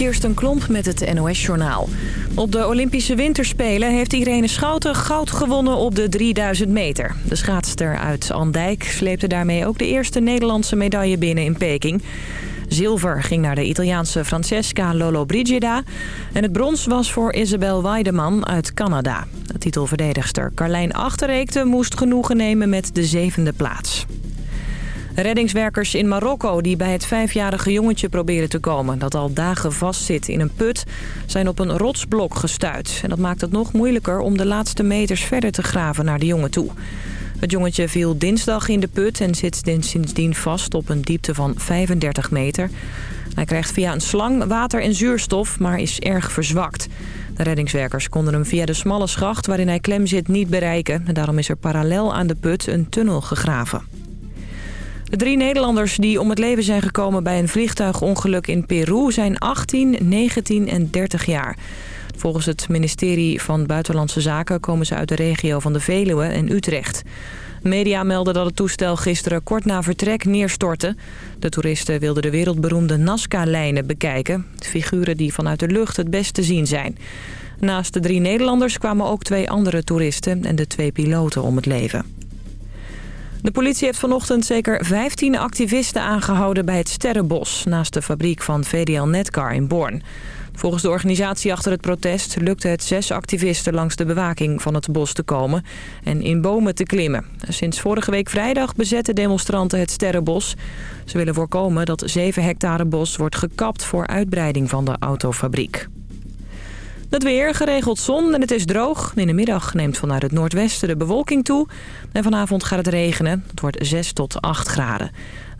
Kirsten Klomp met het NOS-journaal. Op de Olympische Winterspelen heeft Irene Schouten goud gewonnen op de 3000 meter. De schaatster uit Andijk sleepte daarmee ook de eerste Nederlandse medaille binnen in Peking. Zilver ging naar de Italiaanse Francesca Lollobrigida. En het brons was voor Isabel Weideman uit Canada. De titelverdedigster Carlijn Achterreekte moest genoegen nemen met de zevende plaats. Reddingswerkers in Marokko die bij het vijfjarige jongetje proberen te komen... dat al dagen vastzit in een put, zijn op een rotsblok gestuit. En dat maakt het nog moeilijker om de laatste meters verder te graven naar de jongen toe. Het jongetje viel dinsdag in de put en zit sindsdien vast op een diepte van 35 meter. Hij krijgt via een slang water en zuurstof, maar is erg verzwakt. De reddingswerkers konden hem via de smalle schacht waarin hij klem zit niet bereiken. En daarom is er parallel aan de put een tunnel gegraven. De drie Nederlanders die om het leven zijn gekomen bij een vliegtuigongeluk in Peru zijn 18, 19 en 30 jaar. Volgens het ministerie van Buitenlandse Zaken komen ze uit de regio van de Veluwe en Utrecht. Media melden dat het toestel gisteren kort na vertrek neerstortte. De toeristen wilden de wereldberoemde Nazca-lijnen bekijken. Figuren die vanuit de lucht het best te zien zijn. Naast de drie Nederlanders kwamen ook twee andere toeristen en de twee piloten om het leven. De politie heeft vanochtend zeker 15 activisten aangehouden bij het Sterrenbos... naast de fabriek van VDL Netcar in Born. Volgens de organisatie achter het protest lukte het zes activisten langs de bewaking van het bos te komen en in bomen te klimmen. Sinds vorige week vrijdag bezetten demonstranten het Sterrenbos. Ze willen voorkomen dat 7 hectare bos wordt gekapt voor uitbreiding van de autofabriek. Het weer, geregeld zon en het is droog. In de middag neemt vanuit het noordwesten de bewolking toe. En vanavond gaat het regenen. Het wordt 6 tot 8 graden.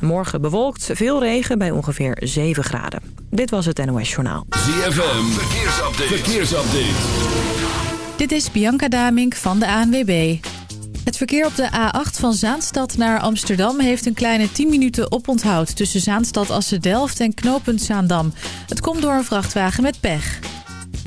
Morgen bewolkt, veel regen bij ongeveer 7 graden. Dit was het NOS Journaal. ZFM, verkeersupdate. verkeersupdate. Dit is Bianca Damink van de ANWB. Het verkeer op de A8 van Zaanstad naar Amsterdam heeft een kleine 10 minuten oponthoud... tussen Zaanstad Assen-Delft en knooppunt Zaandam. Het komt door een vrachtwagen met pech.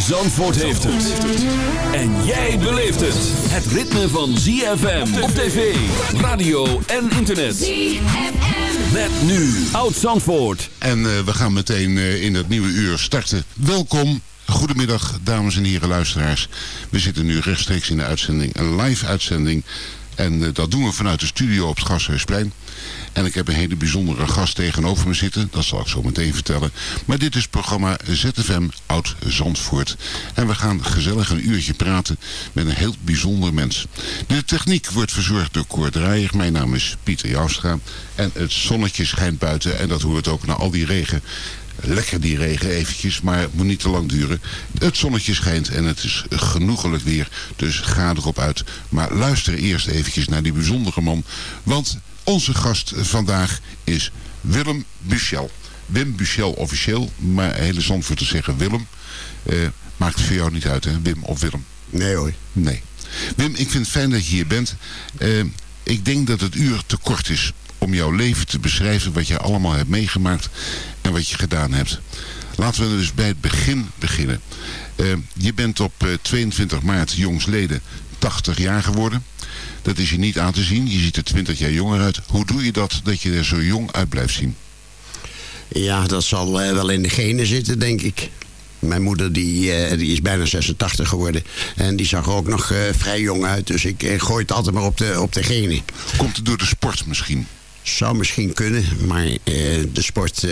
Zandvoort heeft het. En jij beleeft het. Het ritme van ZFM op tv, radio en internet. ZFM. Met nu Oud Zandvoort. En uh, we gaan meteen uh, in het nieuwe uur starten. Welkom. Goedemiddag, dames en heren luisteraars. We zitten nu rechtstreeks in de uitzending, een live uitzending. En uh, dat doen we vanuit de studio op het Gashuisplein. En ik heb een hele bijzondere gast tegenover me zitten. Dat zal ik zo meteen vertellen. Maar dit is programma ZFM Oud Zandvoort. En we gaan gezellig een uurtje praten met een heel bijzonder mens. De techniek wordt verzorgd door Cor Draaier. Mijn naam is Pieter Joustra. En het zonnetje schijnt buiten. En dat hoort ook na al die regen. Lekker die regen eventjes, maar het moet niet te lang duren. Het zonnetje schijnt en het is genoegelijk weer, dus ga erop uit. Maar luister eerst eventjes naar die bijzondere man, want onze gast vandaag is Willem Buchel. Wim Buchel officieel, maar hele Zandvoort te zeggen Willem. Uh, maakt het voor jou niet uit, hè? Wim of Willem? Nee hoor. Nee. Wim, ik vind het fijn dat je hier bent. Uh, ik denk dat het uur te kort is om jouw leven te beschrijven... wat je allemaal hebt meegemaakt wat je gedaan hebt. Laten we dus bij het begin beginnen. Uh, je bent op 22 maart jongsleden 80 jaar geworden. Dat is je niet aan te zien. Je ziet er 20 jaar jonger uit. Hoe doe je dat, dat je er zo jong uit blijft zien? Ja, dat zal uh, wel in de genen zitten, denk ik. Mijn moeder die, uh, die is bijna 86 geworden. En die zag er ook nog uh, vrij jong uit. Dus ik gooi het altijd maar op de, op de genen. Komt het door de sport misschien? Zou misschien kunnen. Maar de sport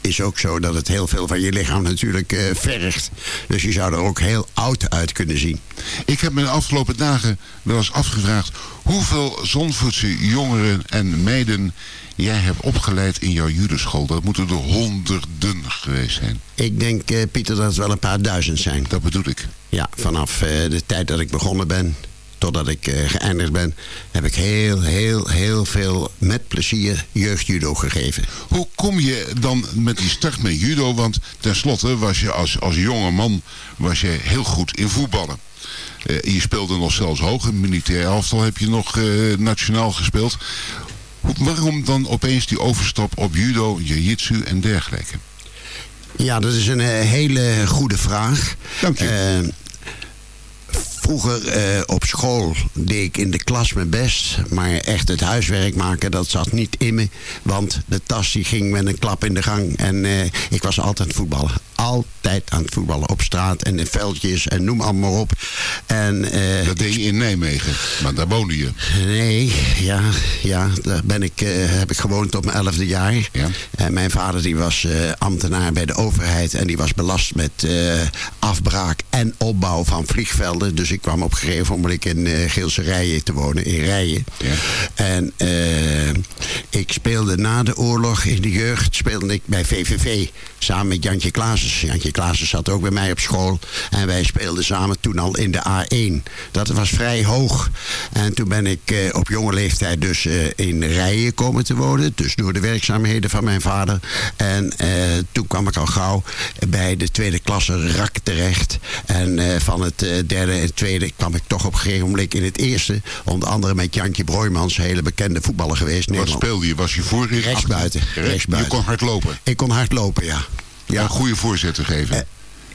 is ook zo dat het heel veel van je lichaam natuurlijk uh, vergt. Dus je zou er ook heel oud uit kunnen zien. Ik heb me de afgelopen dagen wel eens afgevraagd... hoeveel Zonvoetse jongeren en meiden jij hebt opgeleid in jouw judenschool. Dat moeten er honderden geweest zijn. Ik denk, Pieter, dat het wel een paar duizend zijn. Dat bedoel ik. Ja, vanaf de tijd dat ik begonnen ben totdat ik geëindigd ben, heb ik heel, heel, heel veel met plezier jeugdjudo gegeven. Hoe kom je dan met die start met judo? Want tenslotte was je als, als jonge man was je heel goed in voetballen. je speelde nog zelfs hoog. In militair elftal heb je nog nationaal gespeeld. Waarom dan opeens die overstap op judo, jiu-jitsu en dergelijke? Ja, dat is een eh, hele goede vraag. Dank je. Uh, vroeger uh, op school deed ik in de klas mijn best. Maar echt het huiswerk maken, dat zat niet in me. Want de tas die ging met een klap in de gang. En uh, ik was altijd voetballen altijd aan het voetballen. Op straat en in veldjes en noem allemaal op. En, uh, dat deed je in Nijmegen, maar daar woonde je. Nee, ja, ja daar ben ik, heb ik gewoond tot mijn elfde jaar. Ja. En mijn vader die was ambtenaar bij de overheid. En die was belast met afbraak en opbouw van vliegvelden. Dus ik kwam op een gegeven moment in Geelse Rijen te wonen, in Rijen. Ja. En ik speelde na de oorlog in de jeugd speelde ik bij VVV. Samen met Jantje Klaassen. Jantje Klaassen zat ook bij mij op school. En wij speelden samen toen al in de A1. Dat was vrij hoog. En toen ben ik eh, op jonge leeftijd dus eh, in Rijen komen te wonen. Dus door de werkzaamheden van mijn vader. En eh, toen kwam ik al gauw bij de tweede klasse RAK terecht. En eh, van het eh, derde en tweede kwam ik toch op een gegeven moment in het eerste. Onder andere met Jantje Broijmans, hele bekende voetballer geweest. Wat speelde je? Was je voorin? Rechtsbuiten. Rechtsbuiten. Je kon hard lopen? Ik kon hard lopen, ja. Ja. Een goede voorzitter geven. Eh,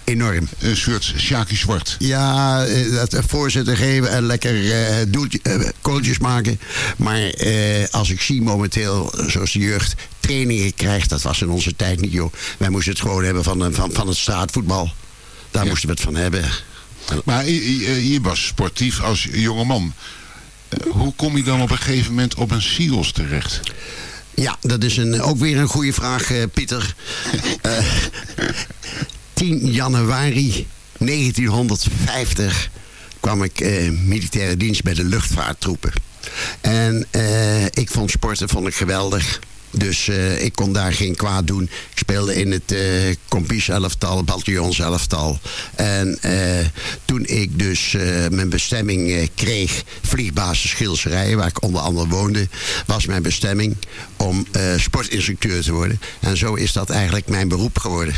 enorm. Een soort Sjaki Zwart. Ja, eh, dat voorzitter geven en lekker uh, doeltje, uh, kooltjes maken. Maar uh, als ik zie momenteel, zoals de jeugd trainingen krijgt, dat was in onze tijd niet, joh. Wij moesten het gewoon hebben van, van, van het straatvoetbal. Daar ja. moesten we het van hebben. Maar je, je was sportief als jongeman. Hoe kom je dan op een gegeven moment op een SIOS terecht? Ja, dat is een, ook weer een goede vraag, uh, Pieter. uh, 10 januari 1950 kwam ik uh, militaire dienst bij de luchtvaarttroepen. En uh, ik vond sporten vond ik geweldig. Dus uh, ik kon daar geen kwaad doen. Ik speelde in het uh, Compies elftal, Bataljons elftal. En uh, toen ik dus mijn bestemming kreeg, vliegbasis Schilserijen, waar ik onder andere woonde, was mijn bestemming om sportinstructeur te worden. En zo is dat eigenlijk mijn beroep geworden.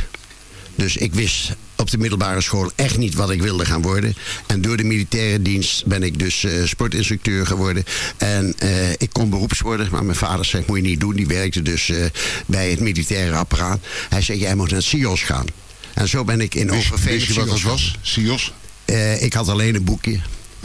Dus ik wist op de middelbare school echt niet wat ik wilde gaan worden. En door de militaire dienst ben ik dus uh, sportinstructeur geworden. En uh, ik kon beroeps worden, maar mijn vader zei, moet je niet doen. Die werkte dus uh, bij het militaire apparaat. Hij zei, jij moet naar SIOS gaan. En zo ben ik in Overveen... Weet je wat dat was, SIOS? ik had alleen een boekje.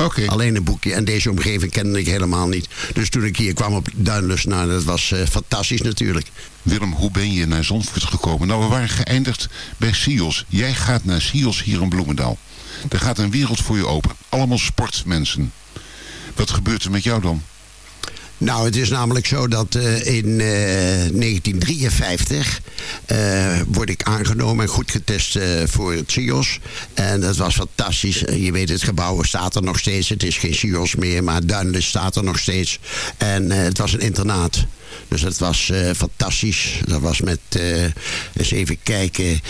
Okay. Alleen een boekje. En deze omgeving kende ik helemaal niet. Dus toen ik hier kwam op Duinlust, nou, dat was uh, fantastisch natuurlijk. Willem, hoe ben je naar Zandvoort gekomen? Nou, we waren geëindigd bij Sios. Jij gaat naar Sios hier in Bloemendaal. Er gaat een wereld voor je open. Allemaal sportmensen. Wat gebeurt er met jou dan? Nou, het is namelijk zo dat uh, in uh, 1953 uh, word ik aangenomen en goed getest voor het CIOS. En dat was fantastisch. je weet, het gebouw staat er nog steeds. Het is geen CIOS meer, maar Duinles staat er nog steeds. En het was een internaat. Dus dat was uh, fantastisch. Dat was met, uh, eens even kijken. Uh,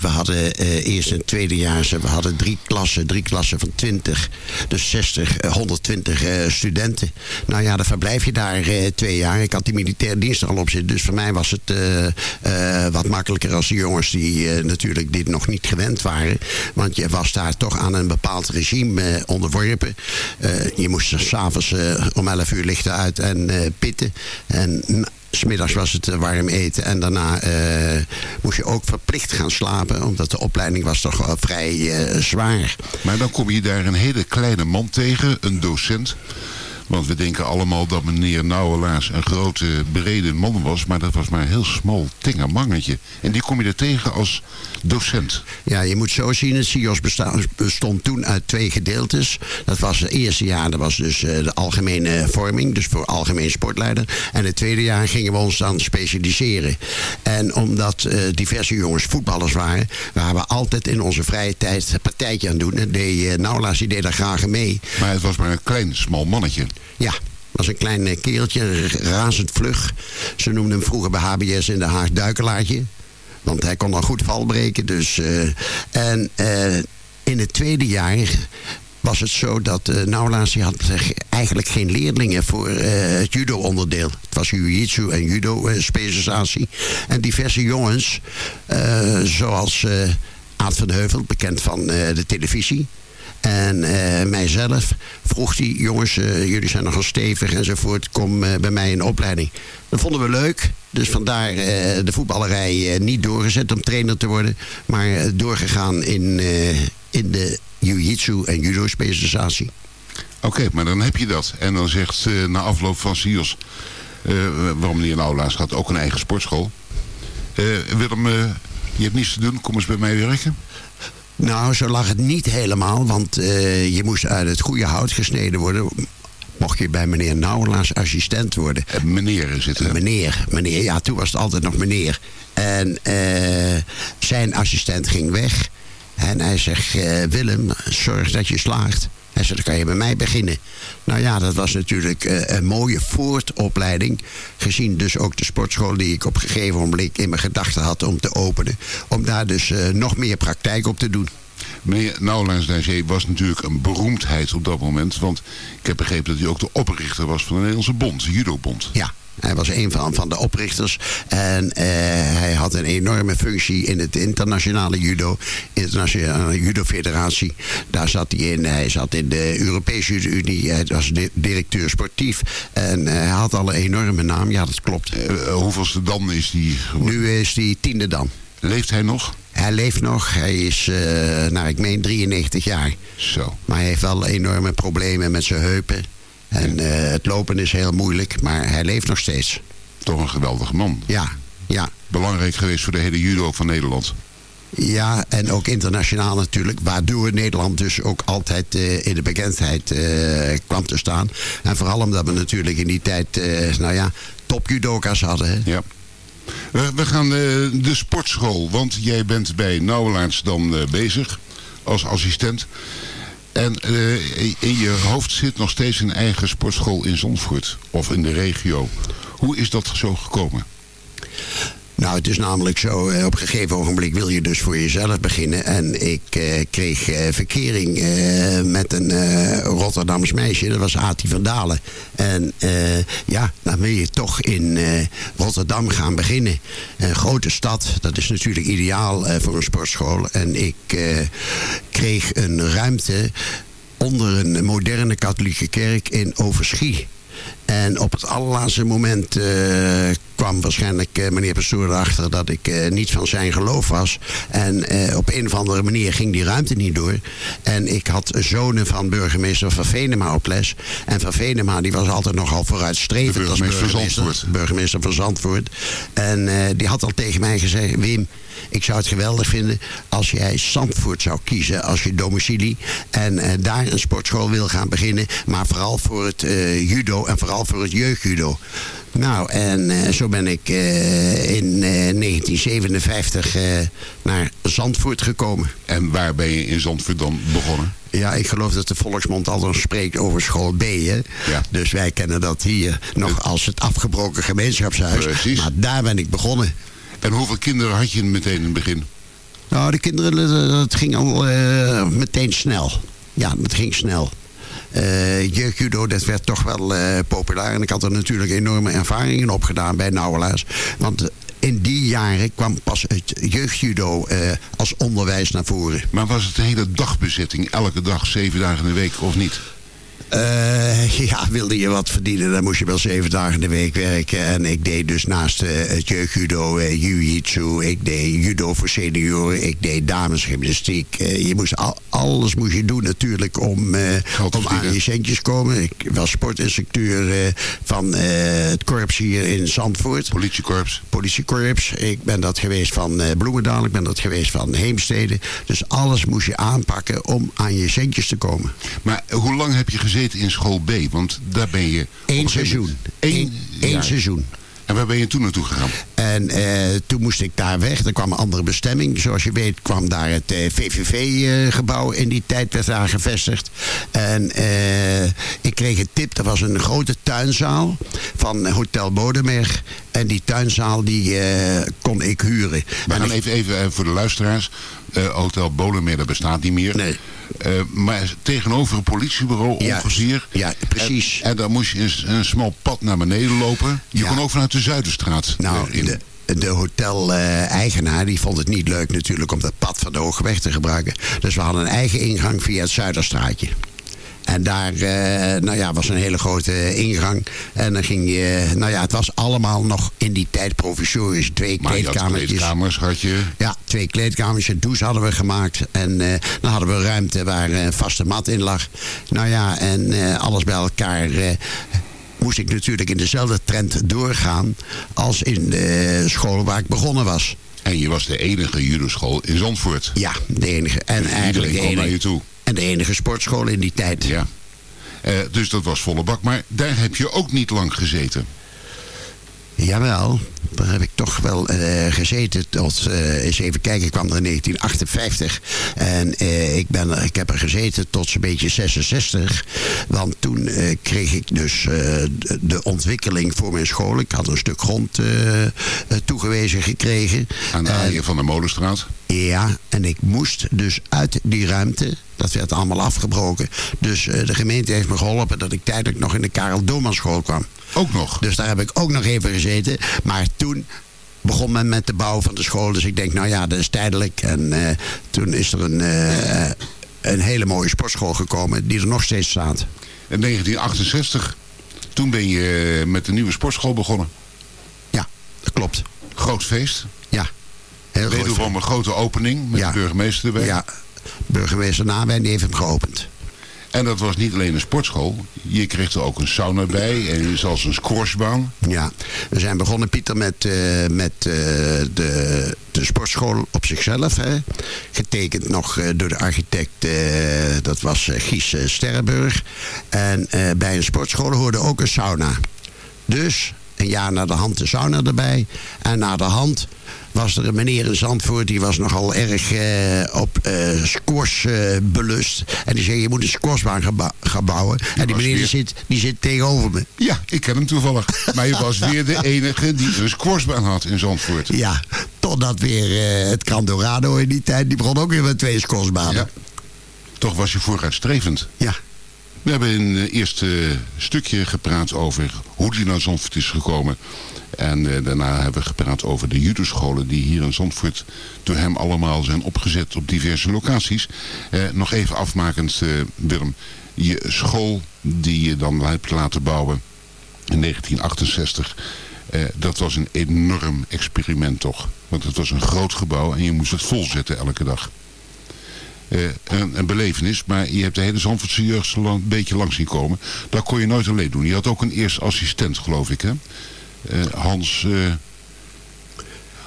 we hadden eerst en tweede jaar, we hadden drie klassen, drie klassen van 20. Dus 60, 120 studenten. Nou ja, dan verblijf je daar twee jaar. Ik had die militaire dienst al op zitten. Dus voor mij was het wat makkelijker als de jongens die natuurlijk dit nog niet gewend waren. Want je was daar toch aan een bepaald regime onderworpen. je moest s'avonds om 11 uur lichten uit en pitten. En smiddags was het warm eten. En daarna uh, moest je ook verplicht gaan slapen. Omdat de opleiding was toch vrij uh, zwaar. Maar dan kom je daar een hele kleine man tegen. Een docent. Want we denken allemaal dat meneer Nauwelaars een grote, brede man was. Maar dat was maar een heel smal, tinger mannetje. En die kom je er tegen als docent. Ja, je moet zo zien. Het CIOS bestond toen uit twee gedeeltes. Dat was het eerste jaar, dat was dus de algemene vorming. Dus voor algemeen sportleider. En het tweede jaar gingen we ons dan specialiseren. En omdat uh, diverse jongens voetballers waren... waren we altijd in onze vrije tijd een partijtje aan doen. En Nauwelaars die deed daar graag mee. Maar het was maar een klein, smal mannetje. Ja, was een klein keeltje, razend vlug. Ze noemden hem vroeger bij HBS in de Haag Duikelaartje. Want hij kon al goed valbreken. Dus, uh, en uh, in het tweede jaar was het zo dat uh, had eigenlijk geen leerlingen voor het judo-onderdeel. Het was jiu-jitsu en judo-specialisatie. en diverse jongens, zoals Aad van Heuvel, bekend van de televisie... En uh, mijzelf vroeg die jongens, uh, jullie zijn nogal stevig enzovoort, kom uh, bij mij in opleiding. Dat vonden we leuk. Dus vandaar de voetballerij niet doorgezet om trainer te worden. Maar doorgegaan in, in de jiu-jitsu en judo specialisatie. Oké, maar dan heb je dat. En dan zegt na afloop van SIOS, waarom niet in gaat, ook een eigen sportschool. Willem, je hebt niets te doen, kom eens bij mij werken. Nou, zo lag het niet helemaal, want uh, je moest uit het goede hout gesneden worden. Mocht je bij meneer Nauwelaars assistent worden. Uh, meneer is het, hè? Meneer, meneer. Ja, toen was het altijd nog meneer. En uh, zijn assistent ging weg. En hij zegt, Willem, zorg dat je slaagt. Hij zei, dan kan je bij mij beginnen. Nou ja, dat was natuurlijk uh, een mooie voortopleiding. Gezien dus ook de sportschool die ik op een gegeven moment in mijn gedachten had om te openen. Om daar dus uh, nog meer praktijk op te doen. Meneer Nauwlands Dajé was natuurlijk een beroemdheid op dat moment. Want ik heb begrepen dat hij ook de oprichter was van de Nederlandse bond, de judobond. Ja, hij was een van, van de oprichters. En uh, hij had een enorme functie in het internationale judo. Internationale judo federatie. Daar zat hij in. Hij zat in de Europese Unie. Hij was directeur sportief. En uh, hij had al een enorme naam. Ja, dat klopt. Uh, hoeveelste dan is hij? Nu is hij tiende dan. Leeft hij nog? Hij leeft nog. Hij is, uh, nou ik meen 93 jaar. Zo. Maar hij heeft wel enorme problemen met zijn heupen. En uh, het lopen is heel moeilijk, maar hij leeft nog steeds. Toch een geweldige man. Ja, ja. Belangrijk geweest voor de hele judo van Nederland. Ja, en ook internationaal natuurlijk. Waardoor Nederland dus ook altijd uh, in de bekendheid uh, kwam te staan. En vooral omdat we natuurlijk in die tijd, uh, nou ja, top judoka's hadden. Hè? Ja. We, we gaan de sportschool, want jij bent bij Nauwelaars dan bezig als assistent. En uh, in je hoofd zit nog steeds een eigen sportschool in Zandvoort. Of in de regio. Hoe is dat zo gekomen? Nou, het is namelijk zo, eh, op een gegeven ogenblik wil je dus voor jezelf beginnen. En ik eh, kreeg eh, verkering eh, met een Rotterdams meisje, dat was Ati van Dalen. En ja, dan wil je toch in Rotterdam gaan beginnen. Een grote stad, dat is natuurlijk ideaal voor een sportschool. En ik kreeg een ruimte onder een moderne katholieke kerk in Overschie. En op het allerlaatste moment uh, kwam waarschijnlijk uh, meneer Pastoor erachter dat ik uh, niet van zijn geloof was. En op een of andere manier ging die ruimte niet door. En ik had zonen van burgemeester Van Venema op les. En Van Venema die was altijd nogal vooruitstrevend burgemeester als burgemeester, van Zandvoort. burgemeester van Zandvoort. En die had al tegen mij gezegd, Wim... Ik zou het geweldig vinden als jij Zandvoort zou kiezen als je domicilie. En uh, daar een sportschool wil gaan beginnen. Maar vooral voor het uh, judo en vooral voor het jeugdjudo. Nou, en uh, zo ben ik in 1957 naar Zandvoort gekomen. En waar ben je in Zandvoort dan begonnen? Ja, ik geloof dat de volksmond al spreekt over school B. Hè? Ja. Dus wij kennen dat hier nog als het afgebroken gemeenschapshuis. Precies. Maar daar ben ik begonnen. En hoeveel kinderen had je meteen in het begin? Nou, de kinderen, dat ging al uh, meteen snel. Ja, dat ging snel. Uh, jeugdjudo, dat werd toch wel uh, populair. En ik had er natuurlijk enorme ervaringen op gedaan bij Nauwelaars. Want in die jaren kwam pas het jeugdjudo uh, als onderwijs naar voren. Maar was het de hele dagbezetting, elke dag, zeven dagen in de week of niet? Uh, ja, wilde je wat verdienen, dan moest je wel zeven dagen in de week werken. En ik deed dus naast uh, het jeugdjudo, uh, jiu-jitsu, ik deed judo voor senioren, ik deed damesgymnastiek. je moest al, alles moest je doen natuurlijk om, om aan je centjes komen. Ik was sportinstructeur van het korps hier in Zandvoort. Politiekorps. Politiekorps. Ik ben dat geweest van Bloemendaal, ik ben dat geweest van Heemstede. Dus alles moest je aanpakken om aan je centjes te komen. Maar hoe lang heb je gezeten? in school B? Want daar ben je... Eén seizoen. Eén, Eén seizoen. En waar ben je toen naartoe gegaan? En uh, toen moest ik daar weg. Er kwam een andere bestemming. Zoals je weet kwam daar het uh, VVV-gebouw in die tijd werd daar gevestigd. En uh, ik kreeg een tip. Er was een grote tuinzaal van Hotel Bodemberg. En die tuinzaal die kon ik huren. We gaan ik... even, even voor de luisteraars. Uh, Hotel Bolemeer, dat bestaat niet meer. Nee. Uh, maar tegenover een politiebureau Ja, ongeveer. ja, precies. En, en dan moest je een, een smal pad naar beneden lopen. Je Ja. kon ook vanuit de Zuiderstraat Nou, erin. de, de hotel-eigenaar die vond het niet leuk natuurlijk om dat pad van de Hogeweg te gebruiken. Dus we hadden een eigen ingang via het Zuiderstraatje. En daar eh, nou ja, was een hele grote ingang. En dan ging je... Nou ja, het was allemaal nog in die tijd provisorisch. Twee maar kleedkamertjes. kleedkamers, had je... Ja, twee kleedkamers, een douche hadden we gemaakt. En eh, dan hadden we ruimte waar een vaste mat in lag. Nou ja, en eh, alles bij elkaar moest ik natuurlijk in dezelfde trend doorgaan... als in de school waar ik begonnen was. En je was de enige judoschool in Zandvoort. Ja, de enige. En eigenlijk Iedereen de kwam naar je enige, toe. En de enige sportschool in die tijd. Ja. Eh, dus dat was volle bak. Maar daar heb je ook niet lang gezeten. Jawel, daar heb ik toch wel eh, gezeten tot, eh, eens even kijken, ik kwam er in 1958. En ik, ben, er- ik heb er gezeten tot zo'n beetje 66. Want toen kreeg ik dus de, ontwikkeling voor mijn school. Ik had een stuk grond toegewezen gekregen. Aan de van de Molenstraat. Ja, en ik moest dus uit die ruimte. Dat werd allemaal afgebroken. Dus eh, de gemeente heeft me geholpen dat ik tijdelijk nog in de Karel Domanschool kwam. Ook nog. Dus daar heb ik ook nog even gezeten. Maar toen begon men met de bouw van de school. Dus ik denk, nou ja, dat is tijdelijk. En eh, toen is er een, eh, een hele mooie sportschool gekomen die er nog steeds staat. In 1968. Toen ben je met de nieuwe sportschool begonnen. Ja, dat klopt. Groot feest. Heel. Wederom een grote opening met Ja. de burgemeester erbij. Ja, burgemeester Nawijn die heeft hem geopend. En dat was niet alleen een sportschool. Je kreeg er ook een sauna bij en zelfs een squashbaan. Ja, we zijn begonnen, Pieter, met, eh, met eh, de, de sportschool op zichzelf. Hè. Getekend nog eh, door de architect, dat was Gies Sterrenburg. En bij een sportschool hoorde ook een sauna. Dus een jaar na de hand de sauna erbij. En na de hand was er een meneer in Zandvoort... die was nogal erg eh, op eh squash eh, belust. En die zei, je moet een squashbaan gaan, gaan bouwen. en die meneer die zit, die zit tegenover me. Ja, ik ken hem toevallig. Maar je was weer de enige die een squashbaan had in Zandvoort. Ja, totdat weer het Candorado in die tijd, die begon ook weer met twee. Ja. Toch was je vooruitstrevend. Ja. We hebben in het eerste stukje gepraat over hoe die naar Zandvoort is gekomen. En eh, daarna hebben we gepraat over de judoscholen die hier in Zandvoort door hem allemaal zijn opgezet op diverse locaties. Eh, nog even afmakend, eh, Willem. Je school die je dan hebt laten bouwen in 1968. eh, dat was een enorm experiment toch. Want het was een groot gebouw en je moest het volzetten elke dag. Eh, een, een belevenis, maar je hebt de hele Zandvoortse jeugd een beetje lang zien komen. Dat kon je nooit alleen doen. Je had ook een eerste assistent, geloof ik, hè? Eh, Hans, eh,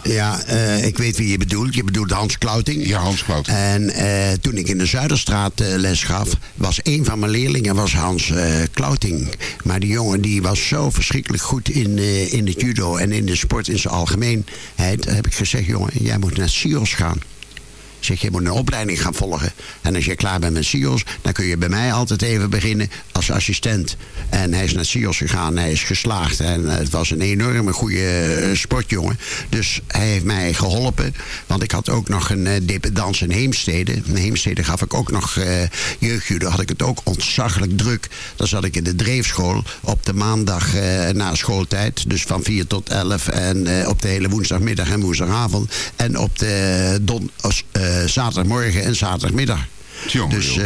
Ja, ik weet wie je bedoelt. Je bedoelt Hans Klauting. ja, Hans Klout. En toen ik in de Zuiderstraat eh, les gaf, was een van mijn leerlingen was Hans Klauting. Maar die jongen die was zo verschrikkelijk goed in, in het judo en in de sport in zijn algemeenheid. Heb ik gezegd, jongen, jij moet naar SIOS gaan. Zeg, je moet een opleiding gaan volgen. En als je klaar bent met SIOS, dan kun je bij mij altijd even beginnen als assistent. En hij is naar SIOS gegaan, hij is geslaagd. En eh, het was een enorme goede eh, sportjongen. Dus hij heeft mij geholpen. Want ik had ook nog een uh, dependance in Heemstede. In Heemstede gaf ik ook nog uh, jeugdjudo. had ik het ook ontzaglijk druk. Dan zat ik in de dreefschool op de maandag na schooltijd. Dus van 4 tot 11. En op de hele woensdagmiddag en woensdagavond. En op de don, zaterdagmorgen en zaterdagmiddag. Tjonge, dus uh,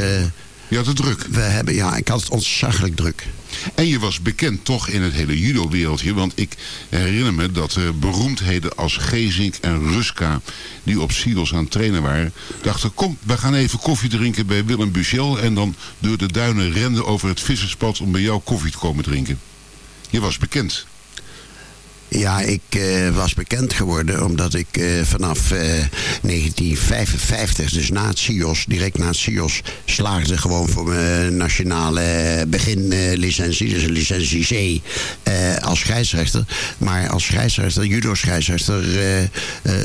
je had het druk. We hebben, ja, ik had het ontzaglijk druk. En je was bekend toch in het hele judo-wereldje. Want ik herinner me dat beroemdheden als Gezink en Ruska... die op Silos aan het trainen waren... dachten, kom, we gaan even koffie drinken bij Willem Buchel... en dan door de duinen renden over het visserspad... om bij jou koffie te komen drinken. Je was bekend. Ja, ik uh, was bekend geworden omdat ik uh, vanaf uh, 1955, dus na het CIOS, direct na het CIOS, slaagde gewoon voor mijn nationale beginlicentie, dus een licentie C, als scheidsrechter. Maar als scheidsrechter, judo-scheidsrechter,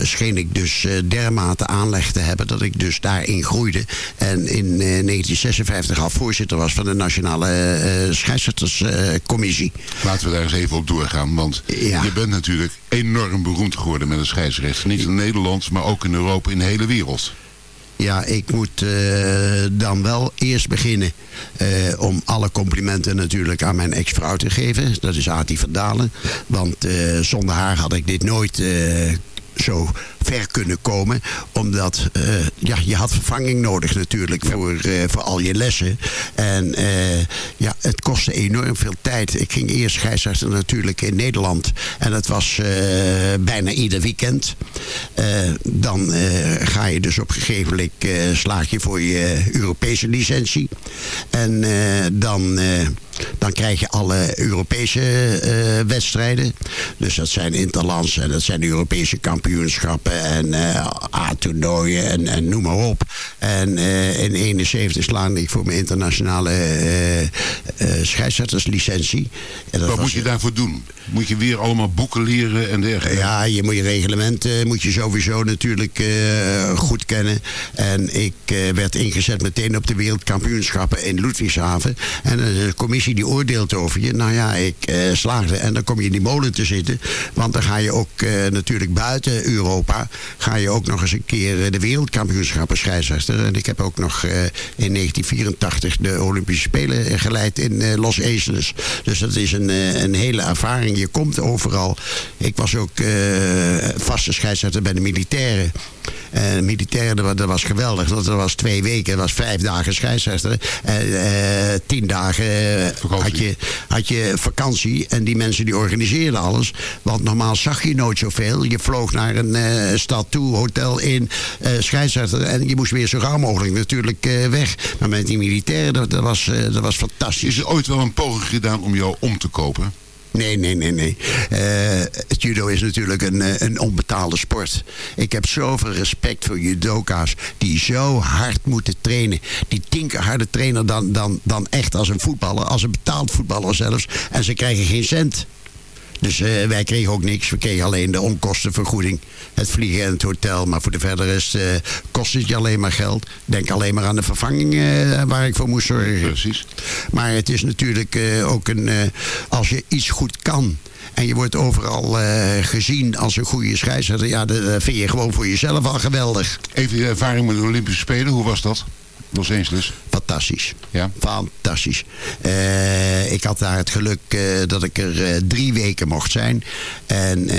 scheen ik dus dermate aanleg te hebben dat ik dus daarin groeide. En in 1956 al voorzitter was van de nationale scheidsrechterscommissie. Laten we daar eens even op doorgaan, want ja. Bent natuurlijk enorm beroemd geworden met een scheidsrechter. Niet in Nederland, maar ook in Europa, in de hele wereld. Ja, ik moet dan wel eerst beginnen om alle complimenten natuurlijk aan mijn ex-vrouw te geven. Dat is Ati van Dalen. Want zonder haar had ik dit nooit zo ver kunnen komen. Omdat uh, ja, je had vervanging nodig natuurlijk voor, uh, voor al je lessen. En uh, ja, het kostte enorm veel tijd. Ik ging eerst scheidsrechter natuurlijk in Nederland. En dat was bijna ieder weekend. dan ga je dus op een gegeven moment slaag je voor je Europese licentie. En dan dan krijg je alle Europese uh, wedstrijden. Dus dat zijn interlands en dat zijn Europese kampioenschappen en uh, A-toernooien en, en, noem maar op. En uh, in 71 slaande ik voor mijn internationale scheidsrechterslicentie. En Wat moet je daarvoor doen? Moet je weer allemaal boeken leren en dergelijke? Ja, je moet je reglementen moet je sowieso natuurlijk goed kennen. En ik werd ingezet meteen op de wereldkampioenschappen in Ludwigshaven. En de commissie die oordeelt over je. Nou ja, ik slaagde. En dan kom je in die molen te zitten. Want dan ga je ook natuurlijk buiten Europa... ga je ook nog eens een keer eh, de wereldkampioenschappen scheidsrechter. En ik heb ook nog uh, in 1984 de Olympische Spelen geleid in Los Angeles. Dus dat is een, een hele ervaring. Je komt overal. Ik was ook vaste scheidsrechter bij de militairen. Uh, militair, dat, was geweldig. Dat was twee weken, dat was vijf dagen scheidsrechter. En uh, tien dagen uh, had, je, had je vakantie. En die mensen die organiseerden alles. Want normaal zag je nooit zoveel. Je vloog naar een stad toe, hotel in, scheidsrechter. En je moest weer zo gauw mogelijk natuurlijk weg. Maar met die militairen, dat, dat was, dat was fantastisch. Is er ooit wel een poging gedaan om jou om te kopen? Nee, nee, nee, nee. Uh, het judo is natuurlijk een, eh, een onbetaalde sport. Ik heb zoveel respect voor judoka's die zo hard moeten trainen. Die tien keer harder trainen dan, dan, dan echt als een voetballer. Als een betaald voetballer zelfs. En ze krijgen geen cent. Dus uh, wij kregen ook niks. We kregen alleen de onkostenvergoeding. Het vliegen en het hotel. Maar voor de verder is, uh, kost het je alleen maar geld. Denk alleen maar aan de vervanging uh, waar ik voor moest zorgen. Precies. Maar het is natuurlijk ook een... als je iets goed kan... En je wordt overal gezien als een goede scheidsrechter. Ja, dat vind je gewoon voor jezelf al geweldig. Even de ervaring met de Olympische Spelen. Hoe was dat? Los Angeles. Fantastisch. Ja. Fantastisch. Uh, ik had daar het geluk uh, dat ik er uh, drie weken mocht zijn. En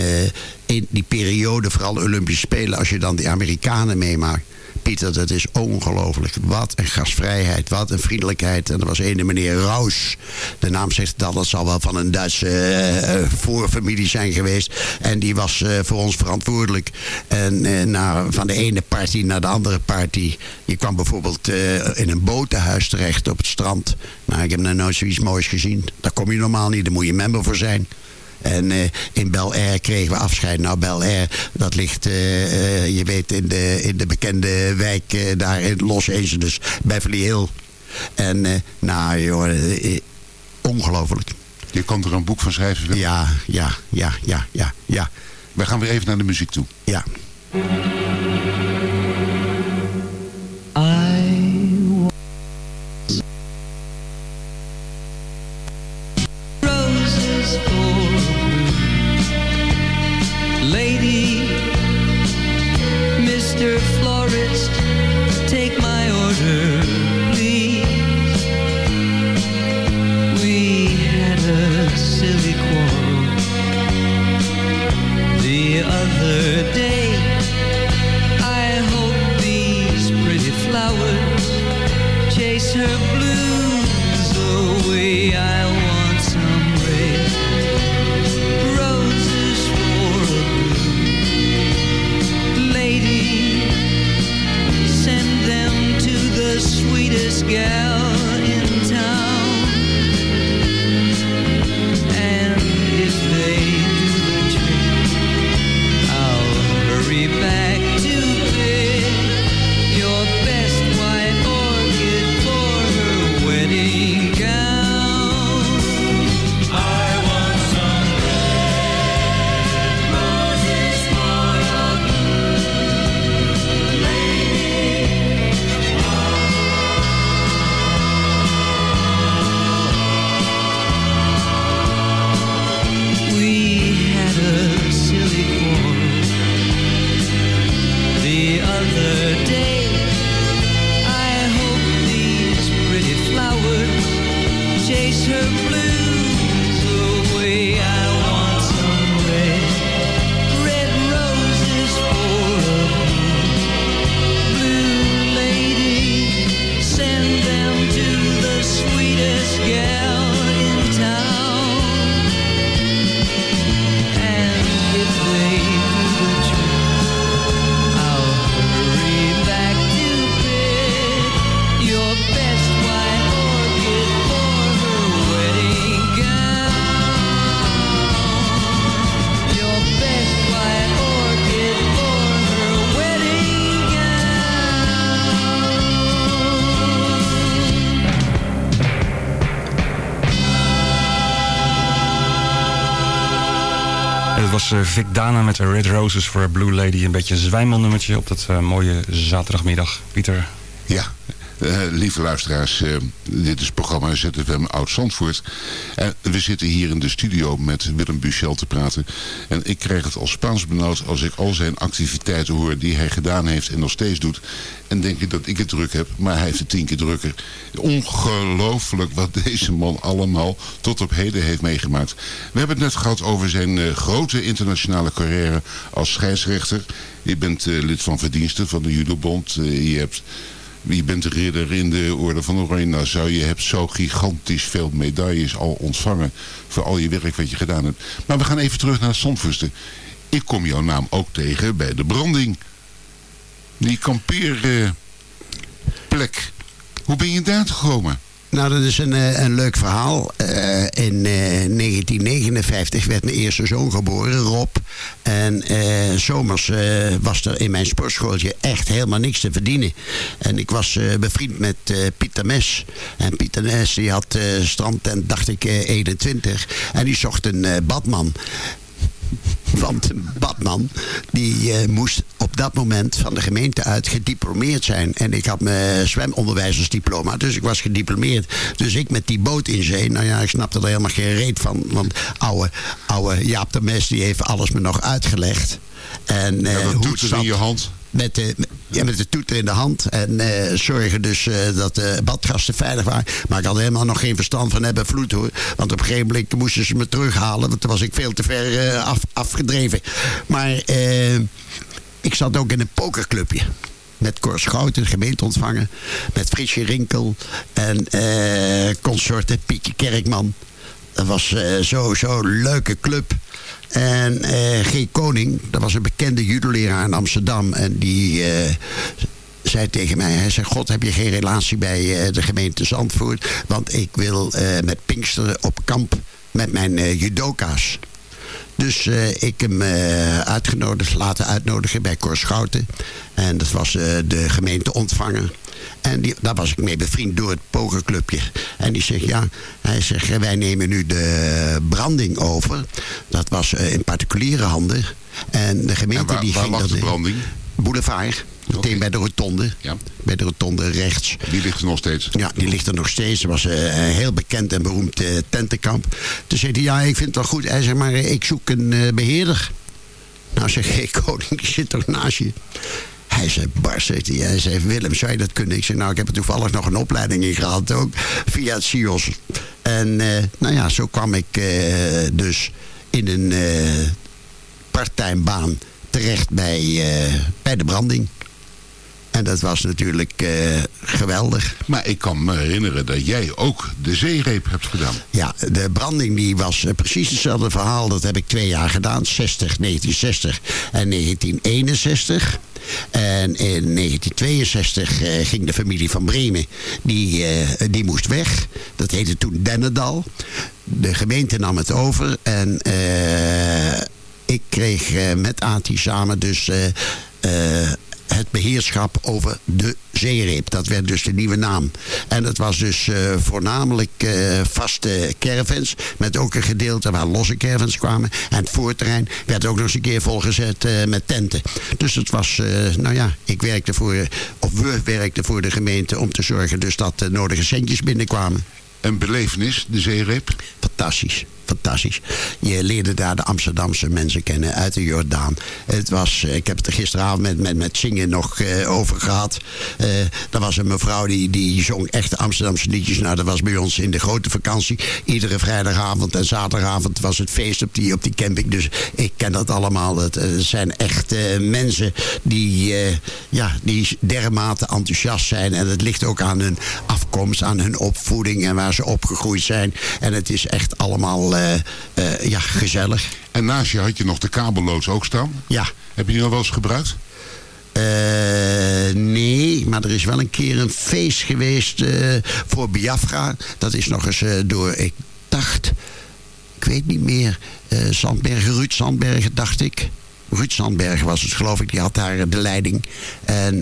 in die periode, vooral Olympische Spelen, als je dan die Amerikanen meemaakt Pieter, dat is ongelooflijk. Wat een gastvrijheid, wat een vriendelijkheid. En er was ene meneer Raus. De naam zegt dat, dat zal wel van een Duitse uh, voorfamilie zijn geweest. En die was uh, voor ons verantwoordelijk. En uh, naar, van de ene party naar de andere party. Je kwam bijvoorbeeld in een botenhuis terecht op het strand. Nou, ik heb nog nooit zoiets moois gezien. Daar kom je normaal niet, daar moet je member voor zijn. En uh, in Bel Air kregen we afscheid. Nou, Bel Air, dat ligt, uh, uh, je weet, in de, in de bekende wijk daar in Los Angeles, Beverly Hill. En nou, joh, ongelooflijk. Je kan er een boek van schrijven. Ja, ja, ja, ja, ja, ja. We gaan weer even naar de muziek toe. Ja. Was Vic Dana met Red Roses voor Blue Lady. Een beetje een zwijmelnummertje op dat mooie zaterdagmiddag. Pieter? Ja, uh, lieve luisteraars, uh, dit is het programma ZFM Oud-Zandvoort. En we zitten hier in de studio met Willem Buchel te praten. En ik krijg het al Spaans benauwd als ik al zijn activiteiten hoor die hij gedaan heeft en nog steeds doet. En denk ik dat ik het druk heb, maar hij heeft het tien keer drukker. Ongelooflijk wat deze man allemaal tot op heden heeft meegemaakt. We hebben het net gehad over zijn uh, grote internationale carrière als scheidsrechter. Je bent lid van verdiensten van de judobond. je hebt je bent de ridder in de orde van Oranje Nassau. Je hebt zo gigantisch veel medailles al ontvangen voor al je werk wat je gedaan hebt. Maar we gaan even terug naar Zandvoorsten. Ik kom jouw naam ook tegen bij de branding. Die kampeerplek. Hoe ben je daar gekomen? Nou, dat is een, eh, een leuk verhaal. Uh, in uh, 1959 werd mijn eerste zoon geboren, Rob. En zomers was er in mijn sportschooltje echt helemaal niks te verdienen. En ik was bevriend met Pieter Mes. En Pieter Mes die had strandtent, dacht ik, 21. En die zocht een badman. Want Badman, die uh, moest op dat moment van de gemeente uit gediplomeerd zijn. En ik had mijn zwemonderwijzersdiploma, dus ik was gediplomeerd. Dus ik met die boot in zee, nou ja, ik snapte er helemaal geen reet van. Want oude, oude Jaap de Mes, die heeft alles me nog uitgelegd. En, uh, ja, hoe het in je hand? Met de, met de toeter in de hand. En uh, zorgen dus uh, dat de badgasten veilig waren. Maar ik had helemaal nog geen verstand van hebben vloed hoor. Want op een gegeven moment moesten ze me terughalen. Want was ik veel te ver uh, af, afgedreven. Maar ik zat ook in een pokerclubje. Met Cor Schouten, gemeente ontvangen. Met Fritsje Rinkel. En consorten Pietje Kerkman. Dat was zo'n zo leuke club. En uh, G. Koning, dat was een bekende judoleraar in Amsterdam. En die uh, zei tegen mij, hij zei, god heb je geen relatie bij uh, de gemeente Zandvoort? Want ik wil met Pinksteren op kamp met mijn judoka's. Dus uh, ik hem uh, uitgenodigd, laten uitnodigen bij Cor Schouten. En dat was uh, de gemeente ontvangen. En die, daar was ik mee bevriend door het pokerclubje. En die zegt, ja, hij zegt, wij nemen nu de branding over. Dat was in particuliere handen. En de gemeente en waar, die waar ging... lag de branding? Boulevard. Meteen okay. bij de rotonde. Ja. Bij de rotonde rechts. Die ligt er nog steeds? Ja, die ligt er nog steeds. Het was uh, een heel bekend en beroemd uh, tentenkamp. Toen zei hij, ja, ik vind het wel goed. Hij zei, maar ik zoek een uh, beheerder. Nou zeg ik, koning, die zit er naast je. Hij zei, Bars, hij. hij zei, Willem, zou je dat kunnen? Ik zei, nou, ik heb er toevallig nog een opleiding in gehad ook. Via het CIOS. En nou ja, zo kwam ik dus in een parttime baan terecht bij, bij de branding. En dat was natuurlijk uh, geweldig. Maar ik kan me herinneren dat jij ook de zeereep hebt gedaan. Ja, de branding die was uh, precies hetzelfde verhaal. Dat heb ik twee jaar gedaan. 60, 1960 en 1961. En in 1962 uh, ging de familie van Bremen, die, die moest weg. Dat heette toen Dennendal. De gemeente nam het over en ik kreeg met Ati samen dus het beheerschap over de zeereep. Dat werd dus de nieuwe naam. En het was dus uh, voornamelijk uh, vaste caravans. Met ook een gedeelte waar losse caravans kwamen. En het voorterrein werd ook nog eens een keer volgezet uh, met tenten. Dus het was, nou ja, ik werkte voor, of we werkten voor de gemeente om te zorgen dus dat de nodige centjes binnenkwamen. Een belevenis, de zeereep? Fantastisch fantastisch. Je leerde daar de Amsterdamse mensen kennen uit de Jordaan. Het was, ik heb het er gisteravond met, met, met zingen nog uh, over gehad. Uh, er was een mevrouw die, die zong echte Amsterdamse liedjes. Nou, dat was bij ons in de grote vakantie. Iedere vrijdagavond en zaterdagavond was het feest op die, op die camping. Dus ik ken dat allemaal. Het, zijn echt mensen die, ja, die dermate enthousiast zijn. En het ligt ook aan hun afkomst, aan hun opvoeding en waar ze opgegroeid zijn. En het is echt allemaal ja, gezellig. En naast je had je nog de kabelloods ook staan? Ja. Heb je die nog wel eens gebruikt? Uh, nee, maar er is wel een keer een feest geweest voor Biafra. Dat is nog eens door, ik dacht, ik weet niet meer, Zandbergen, Ruud Zandbergen, dacht ik. Ruud Sandberg was het geloof ik, die had daar de leiding. En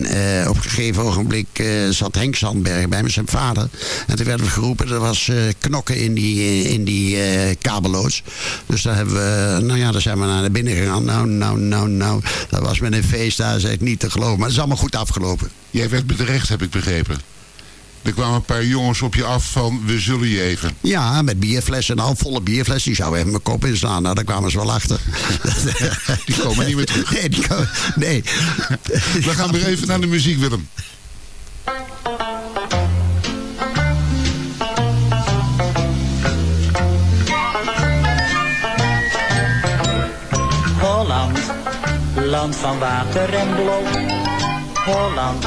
op een gegeven ogenblik zat Henk Sandberg bij me, zijn vader. En toen werden we geroepen, er was knokken in die, in die kabelloos. Dus daar hebben we, nou ja, daar zijn we naar binnen gegaan. Nou, nou, nou, nou, dat was met een feest daar, zeg ik niet te geloven. Maar het is allemaal goed afgelopen. Jij werd bedreigd, heb ik begrepen. Er kwamen een paar jongens op je af van, we zullen je even. Ja, met bierflessen, een halfvolle bierfles. Die zou even mijn kop inslaan. Nou, daar kwamen ze wel achter. die komen niet meer terug. Nee, die komen, nee. We gaan weer even naar de muziek, Willem. Holland, land van water en blauw. Holland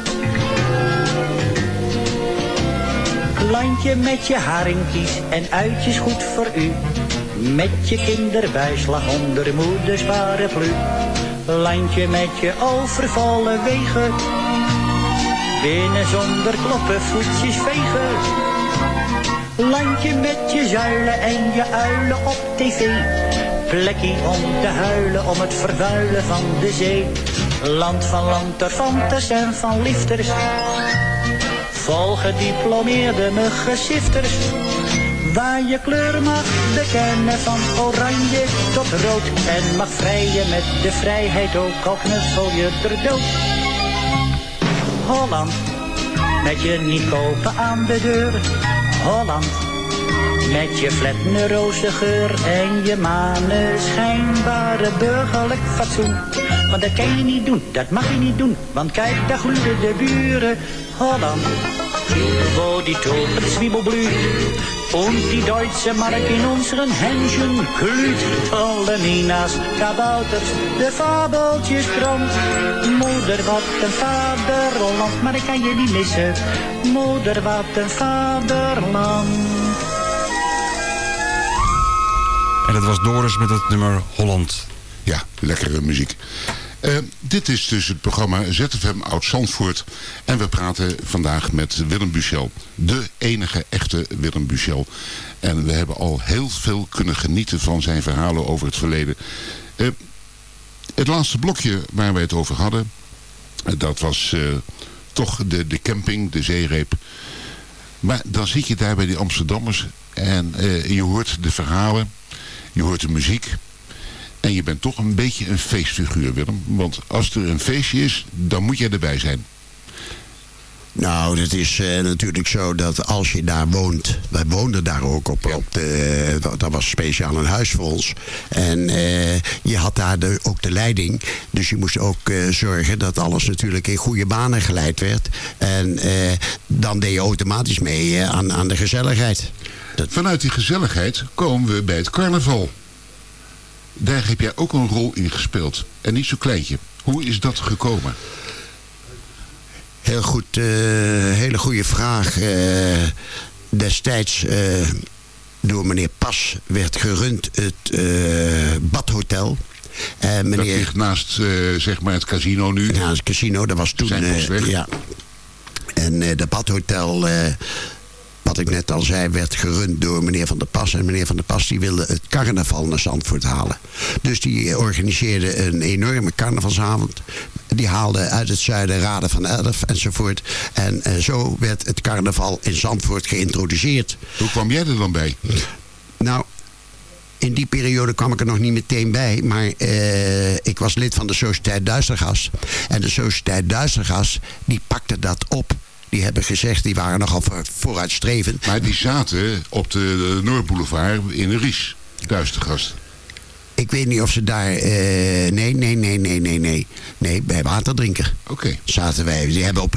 Landje met je haringkies en uitjes goed voor u. Met je kinderbijslag onder moeders paraplu. Landje met je overvolle wegen. Binnen zonder kloppen voetjes vegen. Landje met je zuilen en je uilen op tv. Plekje om te huilen om het vervuilen van de zee. Land van lanterfantes en van lifters vol gediplomeerde muggensifters. Waar je kleur mag bekennen van oranje tot rood. En mag vrijen met de vrijheid ook al knuffel je er dood. Holland, met je niet kopen aan de deur. Holland, met je flat roze geur en je schijnbare burgerlijk fatsoen. Want dat kan je niet doen, dat mag je niet doen, want kijk, daar gloeien de buren. Holland, wo die Tulpen zwiebelblüht und die deutsche Mark in unseren Händchen glüht. Alle Ninas, kabouters, de fabeltjes krant. Moeder, wat een vaderland, maar ik kan je niet missen. Moeder, wat een vaderland. En dat was Doris met het nummer Holland. Ja, lekkere muziek. Uh, dit is dus het programma ZFM Oud-Zandvoort. En we praten vandaag met Willem Buchel. De enige echte Willem Buchel. En we hebben al heel veel kunnen genieten van zijn verhalen over het verleden. Uh, het laatste blokje waar wij het over hadden... Uh, dat was toch de, de camping, de zeereep. Maar dan zit je daar bij die Amsterdammers... en je hoort de verhalen, je hoort de muziek... En je bent toch een beetje een feestfiguur, Willem. Want als er een feestje is, dan moet jij erbij zijn. Nou, het is uh, natuurlijk zo dat als je daar woont... Wij woonden daar ook op. op de, dat was speciaal een huis voor ons. En uh, je had daar de, ook de leiding. Dus je moest ook uh, zorgen dat alles natuurlijk in goede banen geleid werd. En dan deed je automatisch mee aan, aan de gezelligheid. Dat... Vanuit die gezelligheid komen we bij het carnaval. Daar heb jij ook een rol in gespeeld. En niet zo kleintje. Hoe is dat gekomen? Heel goed, uh, hele goede vraag. Uh, destijds uh, door meneer Pas werd gerund het Badhotel. meneer, dat ligt naast zeg maar het casino nu. Ja, het casino, dat was toen... ja. En de Badhotel wat ik net al zei, werd gerund door meneer Van der Pas. En meneer Van der Pas die wilde het carnaval naar Zandvoort halen. Dus die organiseerde een enorme carnavalsavond. Die haalde uit het zuiden raden van elf enzovoort. En uh, zo werd het carnaval in Zandvoort geïntroduceerd. Hoe kwam jij er dan bij? Nou, in die periode kwam ik er nog niet meteen bij. Maar uh, ik was lid van de Sociëteit Duistergas. En de Sociëteit Duistergas die pakte dat op die hebben gezegd, die waren nogal vooruitstrevend. Maar die zaten op de Noordboulevard in de Ries, Duistergast. Ik weet niet of ze daar... Uh, nee, nee, nee, nee, nee, nee. Nee, bij Waterdrinker. Oké. Zaten wij. Die hebben op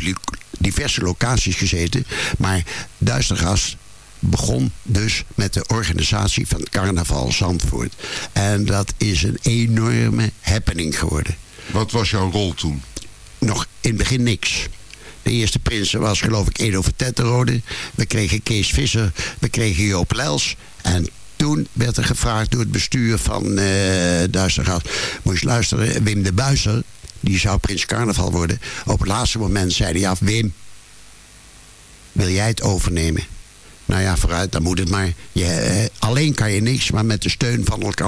diverse locaties gezeten. Maar Duistergast begon dus met de organisatie van Carnaval Zandvoort. En dat is een enorme happening geworden. Wat was jouw rol toen? Nog in het begin niks. De eerste prins was geloof ik Edo Vertetterode. We kregen Kees Visser. We kregen Joop Lels. En toen werd er gevraagd door het bestuur van uh, Duistergas. Moest je luisteren, Wim de Buizer. Die zou prins carnaval worden. Op het laatste moment zei hij af, Wim, wil jij het overnemen? Nou ja, vooruit, dan moet het maar. Je, eh, alleen kan je niks, maar met de steun van elkaar.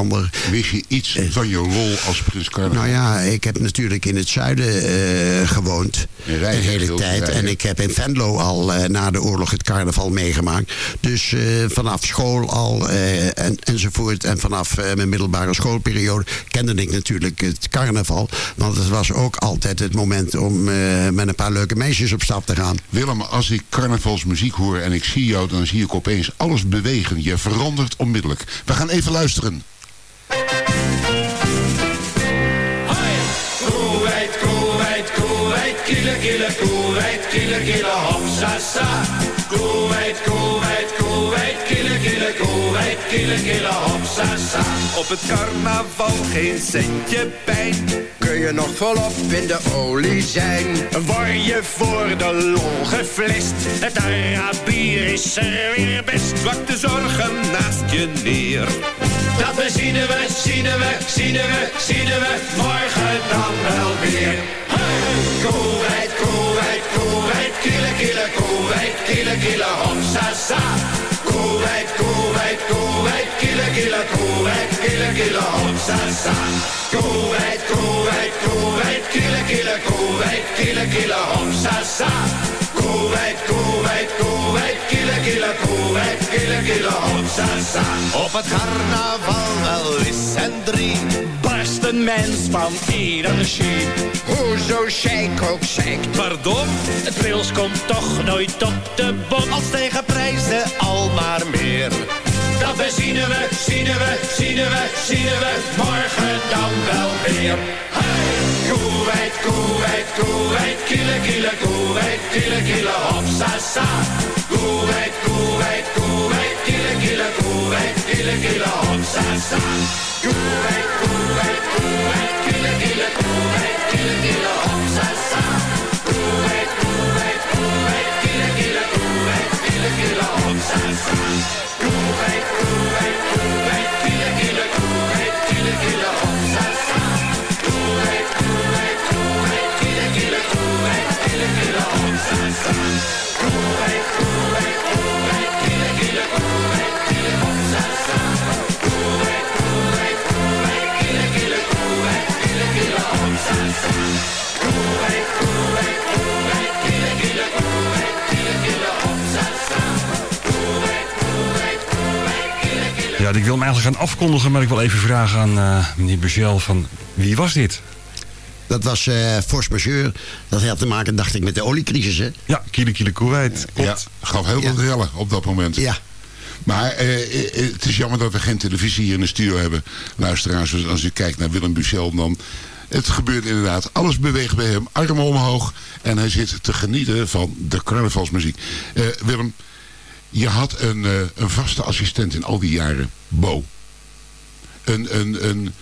Wist je iets eh, van je rol als prins Carnaval? Nou ja, ik heb natuurlijk in het zuiden uh, gewoond. de hele tijd. En ik heb in Venlo al uh, na de oorlog het carnaval meegemaakt. Dus vanaf school al en, enzovoort. En vanaf mijn middelbare schoolperiode kende ik natuurlijk het carnaval. Want het was ook altijd het moment om met een paar leuke meisjes op stap te gaan. Willem, als ik carnavalsmuziek hoor en ik zie jou... dan zie ik opeens alles bewegen. Je verandert onmiddellijk. We gaan even luisteren. Koeweit, koeweit, koeweit, kille, kille, koeweit, kille, kille, hopsasa. Koeweit, koeweit, kille, kille, hopsasa. Op het carnaval geen centje pijn. Kun je nog volop in de olie zijn. Word je voor de lol geflist. Het Arabier is er weer best. Wat de zorgen naast je neer. Dat zien we, zien we, zien we, zien we. Morgen dan wel weer. Hey! Koeweit, koeweit, koeweit. Kille, kille, koeweit. Kille, kille, hopsasa. Koeweit, koeweit, koeweit. Kille, kille, koeweit. Kille, kille, hopsasa. Koeweit, koeweit, koeweit. Kille, kille, koeweit. Kille, kille, hopsasa. Koeweit, koeweit, koeweit. Kille, kille, koeweit. Kille, kille, hopsasa. Op het carnaval wel wis en drie. Barst een mens van energie. Hoezo shake ook shake? Pardon? Het pils komt toch nooit op de bom. Als tegen prijzen al maar meer. Dat we zien we, zien we, zien we, zien we. Morgen dan wel weer. Hey! Koeweit, koeweit, koeweit. Kille, kille, koeweit. Kille, kille, hopsasa. Koeweit, koeweit, koeweit. Kille, kille, koeweit. Kille, kille, hopsasa. Koeweit, koeweit, koeweit. Kille, kille, koeweit. Kille, kille, hopsasa. Koeweit, Ja, ik wil hem eigenlijk gaan afkondigen, maar ik wil even vragen aan eh, meneer Bugel van wie was dit? Dat was eh force majeure. Dat had te maken, dacht ik, met de oliecrisis. Hè? Ja, Kiele Kiele Kuwait. Ja, gaf heel veel rellen op dat moment. Ja. Maar eh, eh, het is jammer dat we geen televisie hier in de studio hebben. Luisteraars, dus als u kijkt naar Willem Buchel dan... Het gebeurt inderdaad. Alles beweegt bij hem. Armen omhoog. En hij zit te genieten van de carnavalsmuziek. Eh, Willem, je had een, eh, een vaste assistent in al die jaren. Bo. Een, een, een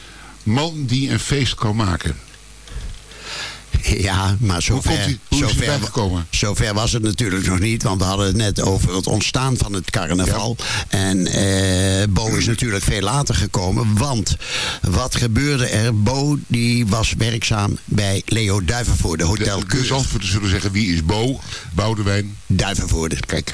man die een feest kan maken. Ja, maar zover, hij zover, zover was het natuurlijk nog niet. Want we hadden het net over het ontstaan van het carnaval. En eh, Bo is natuurlijk veel later gekomen. Want wat gebeurde er? Bo die was werkzaam bij Leo Duivenvoorde, Hotel De, de Keur. Zandvoorters zullen zeggen, wie is Bo? Boudewijn. Duivenvoorde. Kijk.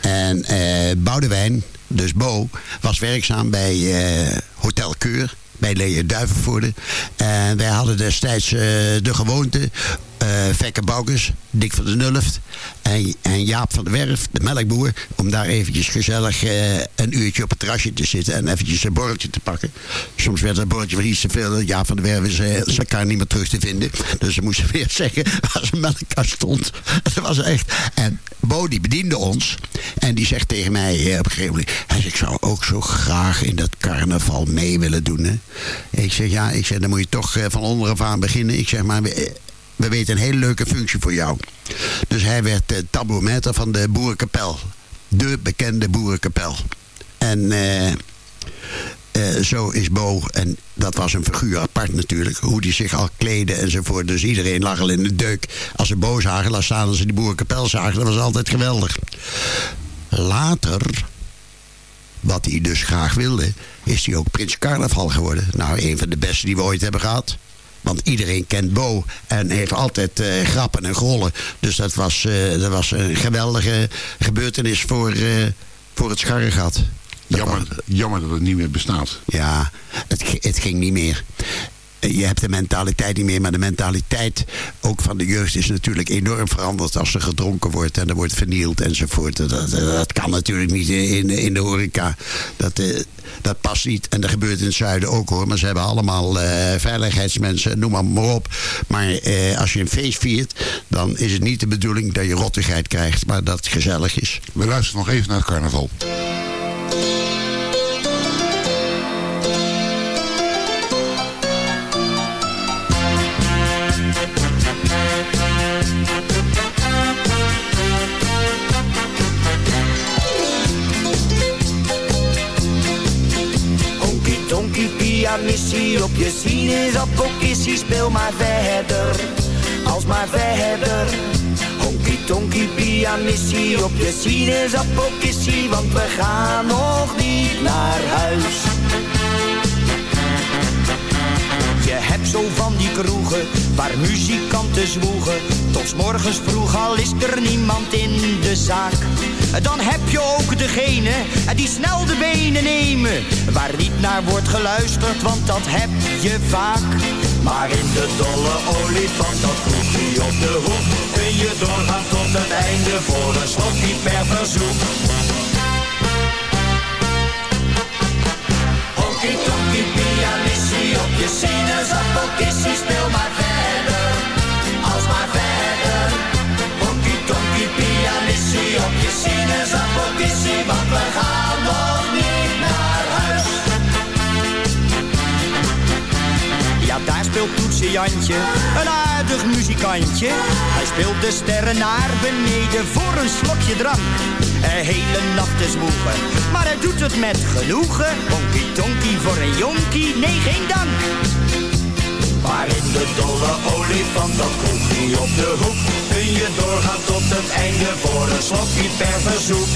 En eh Boudewijn, dus Bo, was werkzaam bij eh, Hotel Keur. Bij Leo Duivenvoorde. En wij hadden destijds eh, de gewoonte. Eh Vekke Boukes, Dick van de Nulft en, en Jaap van de Werf, de melkboer. Om daar eventjes gezellig eh, een uurtje op het terrasje te zitten en eventjes een borreltje te pakken. Soms werd het borreltje wel iets te veel. Jaap van de Werf is, is elkaar niet meer terug te vinden. Dus ze moesten weer zeggen waar zijn melkkast stond. Dat was echt. En Bo die bediende ons. En die zegt tegen mij op een gegeven moment... Hij zegt, ik zou ook zo graag in dat carnaval mee willen doen. Hè? Ik zeg, ja, ik zeg, dan moet je toch van onderaf aan beginnen. Ik zeg, maar... we- we weten een hele leuke functie voor jou. Dus hij werd uh, van de Boerenkapel. De bekende Boerenkapel. En eh, eh, zo is Bo, en dat was een figuur apart natuurlijk, hoe die zich al kleden enzovoort. Dus iedereen lag al in de deuk. Als ze Bo zagen, laat staan als ze die boerenkapel zagen, dat was altijd geweldig. Later, wat hij dus graag wilde, is hij ook Prins Carnaval geworden. Nou, een van de beste die we ooit hebben gehad. Want iedereen kent Bo en heeft altijd eh, grappen en grollen. Dus dat was, eh, dat was een geweldige gebeurtenis voor, eh, voor het scharregat. Jammer, jammer dat het niet meer bestaat. Ja, het, het ging niet meer. Eh, Je hebt de mentaliteit niet meer, maar de mentaliteit ook van de jeugd is natuurlijk enorm veranderd als er gedronken wordt en er wordt vernield enzovoort. Dat, dat, kan natuurlijk niet in, in de horeca. Dat, eh, dat past niet. En dat gebeurt in het zuiden ook hoor. Maar ze hebben allemaal eh, veiligheidsmensen, noem maar, op. Maar als je een feest viert, dan is het niet de bedoeling dat je rottigheid krijgt, maar dat het gezellig is. We luisteren nog even naar het carnaval. Op je sinaasappelkissie, speel maar verder, als maar verder. Honky tonky pianissie op je sinaasappelkissie, want we gaan nog niet naar huis. Je hebt zo van die kroegen waar muzikanten zwoegen. Tot morgens vroeg al is er niemand in de zaak. Dan heb je ook degene die snel de benen nemen. Waar niet naar wordt geluisterd, want dat heb je vaak. Maar in de dolle olifant, dat kroegje op de hoek. Kun je doorgaan tot het einde voor een slokje per verzoek. Honky tonky pianissie op je sinaasappelkissie, speel maar verder, want we gaan nog niet naar huis. Ja, daar speelt Toetse Jantje, een aardig muzikantje. Hij speelt de sterren naar beneden voor een slokje drank. Een hele nacht te zwoegen, maar hij doet het met genoegen. Honky tonky voor een jonkie, nee geen dank. Maar in de dolle olifant, dat kroegje op de hoek, kun je doorgaan tot het einde voor een slokje per verzoek.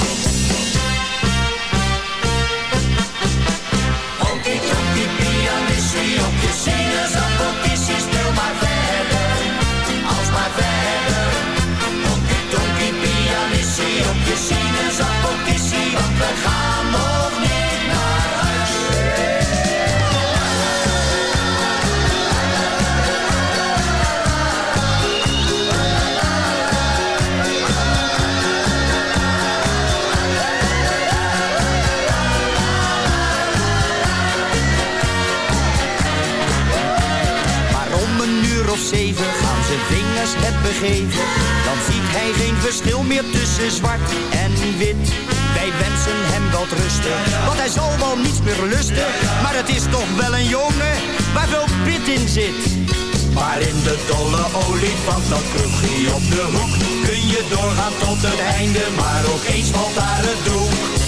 Honky tonky pianissie op je sinaasappelkissie, speel maar verder, vingers het begeven. Dan ziet hij geen verschil meer tussen zwart en wit. Wij wensen hem wel rusten, want hij zal wel niets meer lusten. Maar het is toch wel een jongen waar veel pit in zit. Maar in de dolle olifant, dat kroegje op de hoek, kun je doorgaan tot het einde. Maar ook eens valt daar het doek.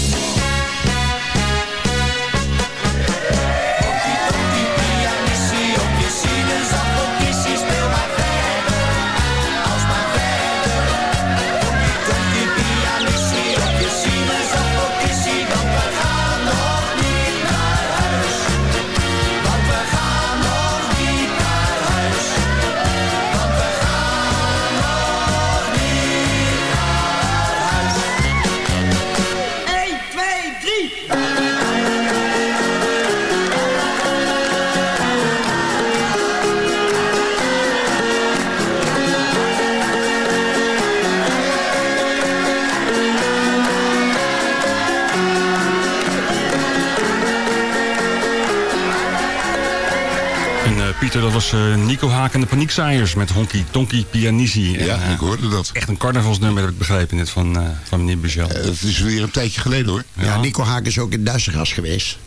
Dat was eh, Nico Haak en de Paniekzaaiers met Honky Tonky Pianisi. Ja, ik hoorde dat. Echt een carnavalsnummer, heb ik begrepen, net van, eh, van meneer Buchel. het is weer een tijdje geleden hoor. Ja, Nico Haak is ook in Duitseras geweest.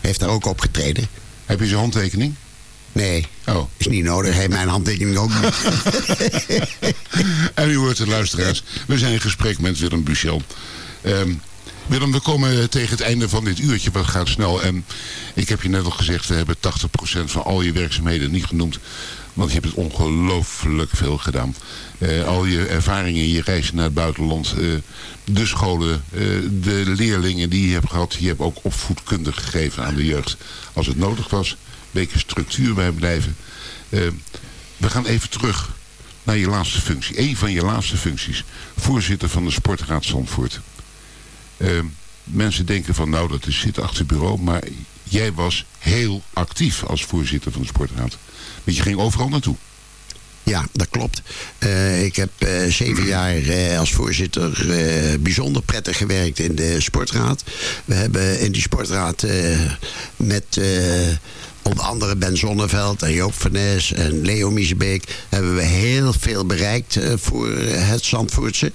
Heeft daar ook opgetreden. Heb je zijn handtekening? Nee. Oh. Is niet nodig. Hij heeft mijn handtekening ook niet. En u hoort het luisteraars. We zijn in gesprek met Willem Buchel. Ehm, Willem, we komen tegen het einde van dit uurtje, wat gaat snel. En ik heb je net al gezegd, we hebben 80% van al je werkzaamheden niet genoemd. Want je hebt het ongelooflijk veel gedaan. Uh, al je ervaringen, je reizen naar het buitenland, uh, de scholen, uh, de leerlingen die je hebt gehad. Je hebt ook opvoedkunde gegeven aan de jeugd als het nodig was. Een beetje structuur bij blijven. we gaan even terug naar je laatste functie. Een van je laatste functies. Voorzitter van de Sportraad Zandvoort. Mensen denken van nou dat is zitten achter het bureau. Maar jij was heel actief als voorzitter van de Sportraad. Want je ging overal naartoe. Ja, dat klopt. Uh, ik heb uh, zeven jaar uh, als voorzitter bijzonder prettig gewerkt in de sportraad. We hebben in die sportraad met onder andere Ben Zonneveld en Joop van Nes en Leo Miezebeek... hebben we heel veel bereikt voor het Zandvoortse.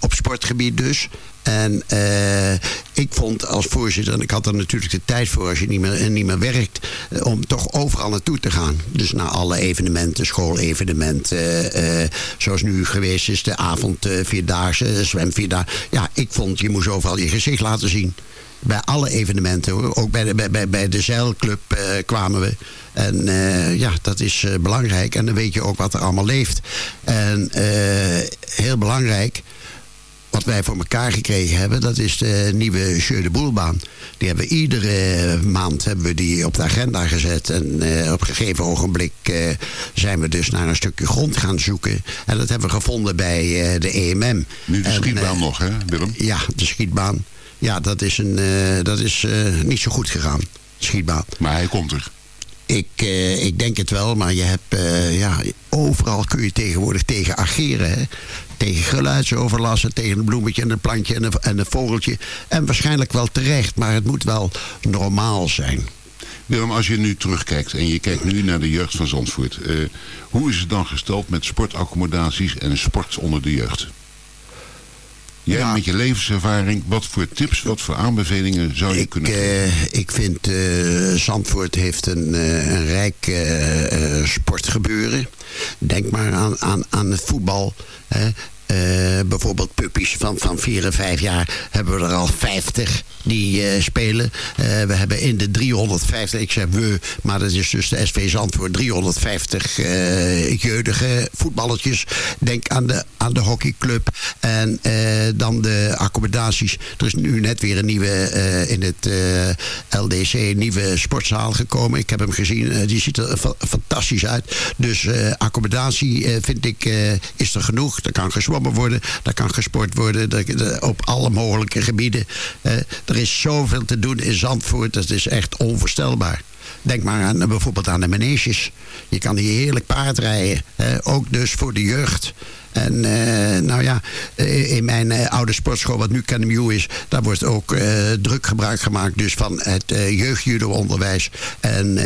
op sportgebied dus. En uh, ik vond als voorzitter, en ik had er natuurlijk de tijd voor als je niet meer, niet meer werkt, om toch overal naartoe te gaan. Dus naar alle evenementen, schoolevenementen, uh, zoals nu geweest is de avond vierdaagse, zwemvierdaagse. Ja, ik vond je moest overal je gezicht laten zien. Bij alle evenementen. Ook bij de, bij, bij de zeilclub kwamen we. En ja, dat is belangrijk. En dan weet je ook wat er allemaal leeft. En heel belangrijk wat wij voor elkaar gekregen hebben, dat is de nieuwe Jeu de Boelbaan. Die hebben we iedere maand hebben we die op de agenda gezet. En op een gegeven ogenblik zijn we dus naar een stukje grond gaan zoeken. En dat hebben we gevonden bij de EMM. Nu de en, schietbaan nog, hè Willem? Ja, de schietbaan. Ja, dat is, een, dat is niet zo goed gegaan. Schietbaan. Maar hij komt er. Ik, uh, ik denk het wel, maar je hebt, ja, overal kun je tegenwoordig tegen ageren. Hè? Tegen geluidsoverlassen, tegen een bloemetje en een plantje en een, en een vogeltje. En waarschijnlijk wel terecht, maar het moet wel normaal zijn. Willem, als je nu terugkijkt en je kijkt nu naar de jeugd van Zandvoort. Hoe is het dan gesteld met sportaccommodaties en sport onder de jeugd? Jij ja. met je levenservaring, wat voor tips, wat voor aanbevelingen zou je ik, kunnen geven? Uh, ik vind uh, Zandvoort heeft een, uh, een rijk sportgebeuren. Denk maar aan, aan, aan het voetbal. Hè. Uh, bijvoorbeeld puppies van, van 4 en 5 jaar hebben we er al 50 die uh, spelen. Uh, we hebben in de 350, ik zeg we, maar dat is dus de SV Zandvoort, 350 jeugdige voetballetjes. Denk aan de, aan de hockeyclub en dan de accommodaties. Er is nu net weer een nieuwe in het LDC, een nieuwe sportzaal gekomen. Ik heb hem gezien, die ziet er fantastisch uit. Dus accommodatie vind ik, is er genoeg. Er kan gezwommen worden, daar kan gesport worden, op alle mogelijke gebieden. Er is zoveel te doen in Zandvoort, dat is echt onvoorstelbaar. Denk maar aan, bijvoorbeeld aan de meneges. Je kan hier heerlijk paardrijden, ook dus voor de jeugd. En uh, nou ja, in mijn uh, oude sportschool, wat nu KNMU is... daar wordt ook uh, druk gebruik gemaakt dus van het jeugdjudo-onderwijs. En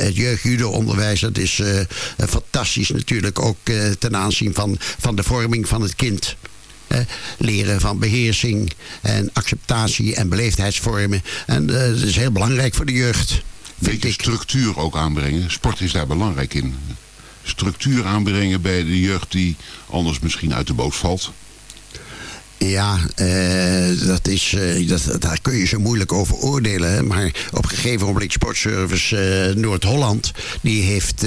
het jeugdjudo-onderwijs, dat is fantastisch natuurlijk... ook ten aanzien van, van de vorming van het kind. leren van beheersing en acceptatie en beleefdheidsvormen. En dat is heel belangrijk voor de jeugd. Vind ik. structuur ook aanbrengen. Sport is daar belangrijk in structuur aanbrengen bij de jeugd die anders misschien uit de boot valt? Ja, uh, dat is, uh, dat, daar kun je zo moeilijk over oordelen. Maar op een gegeven moment Sportservice uh, Noord-Holland... die heeft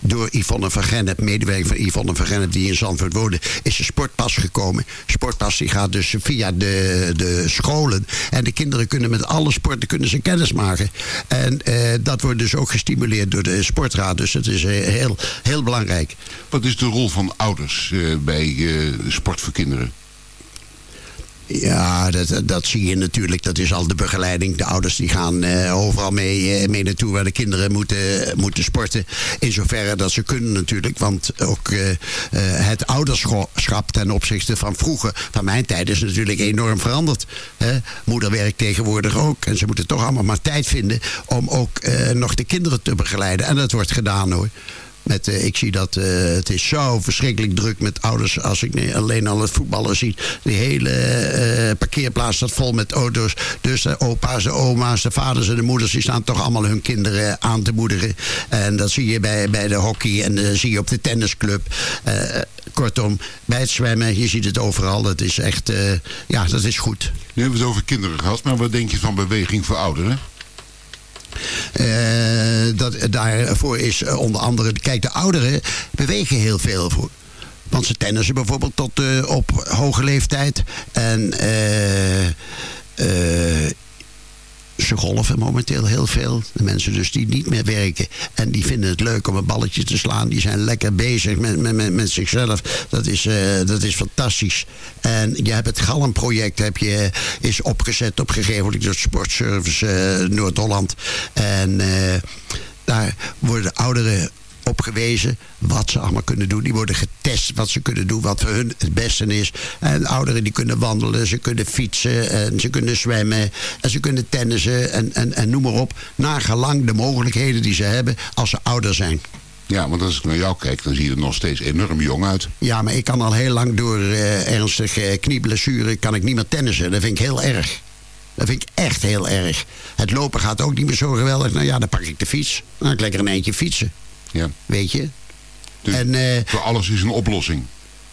door Yvonne van Gennep, medewerker van Yvonne van Gennep... die in Zandvoort woonde, is een sportpas gekomen. Sportpas die gaat dus via de, de scholen. En de kinderen kunnen met alle sporten kunnen ze kennis maken. En dat wordt dus ook gestimuleerd door de sportraad. Dus dat is heel, heel belangrijk. Wat is de rol van ouders bij sport voor kinderen? Ja, dat, dat zie je natuurlijk. Dat is al de begeleiding. De ouders die gaan uh, overal mee, uh, mee naartoe waar de kinderen moeten, moeten sporten. In zoverre dat ze kunnen natuurlijk. Want ook uh, het ouderschap ten opzichte van vroeger, van mijn tijd, is natuurlijk enorm veranderd. Hè? Moeder werkt tegenwoordig ook. En ze moeten toch allemaal maar tijd vinden om ook nog de kinderen te begeleiden. En dat wordt gedaan hoor. Met, uh, ik zie dat uh, het is zo verschrikkelijk druk met ouders. Als ik alleen al het voetballen zie. De hele uh, parkeerplaats staat vol met auto's. Dus de opa's, de oma's, de vaders en de moeders... die staan toch allemaal hun kinderen aan te moederen. En dat zie je bij, bij de hockey en dat zie je op de tennisclub kortom, bij het zwemmen, je ziet het overal. Dat is echt, ja, dat is goed. Nu hebben we het over kinderen gehad, maar wat denk je van beweging voor ouderen? Uh, dat, daarvoor is onder andere... Kijk, de ouderen bewegen heel veel voor. Want ze tennissen bijvoorbeeld tot uh, op hoge leeftijd. En ze golven momenteel heel veel. De mensen dus die niet meer werken. En die vinden het leuk om een balletje te slaan. Die zijn lekker bezig met, met, met, zichzelf. Dat is, uh, dat is fantastisch. En je hebt het Galm-project heb je, is opgezet op gegeven moment door Sportservice uh, Noord-Holland. En uh, daar worden ouderen op gewezen wat ze allemaal kunnen doen. Die worden getest wat ze kunnen doen, wat voor hun het beste is. En ouderen die kunnen wandelen, ze kunnen fietsen, en ze kunnen zwemmen, en ze kunnen tennissen en, en, en noem maar op. Nagelang de mogelijkheden die ze hebben als ze ouder zijn. Ja, want als ik naar jou kijk, dan zie je er nog steeds enorm jong uit. Ja, maar ik kan al heel lang door uh, ernstige knieblessure kan ik niet meer tennissen. Dat vind ik heel erg. Dat vind ik echt heel erg. Het lopen gaat ook niet meer zo geweldig. Nou ja, dan pak ik de fiets. Dan kan ik lekker een eentje fietsen. Ja. Weet je? Dus en, uh, voor alles is een oplossing.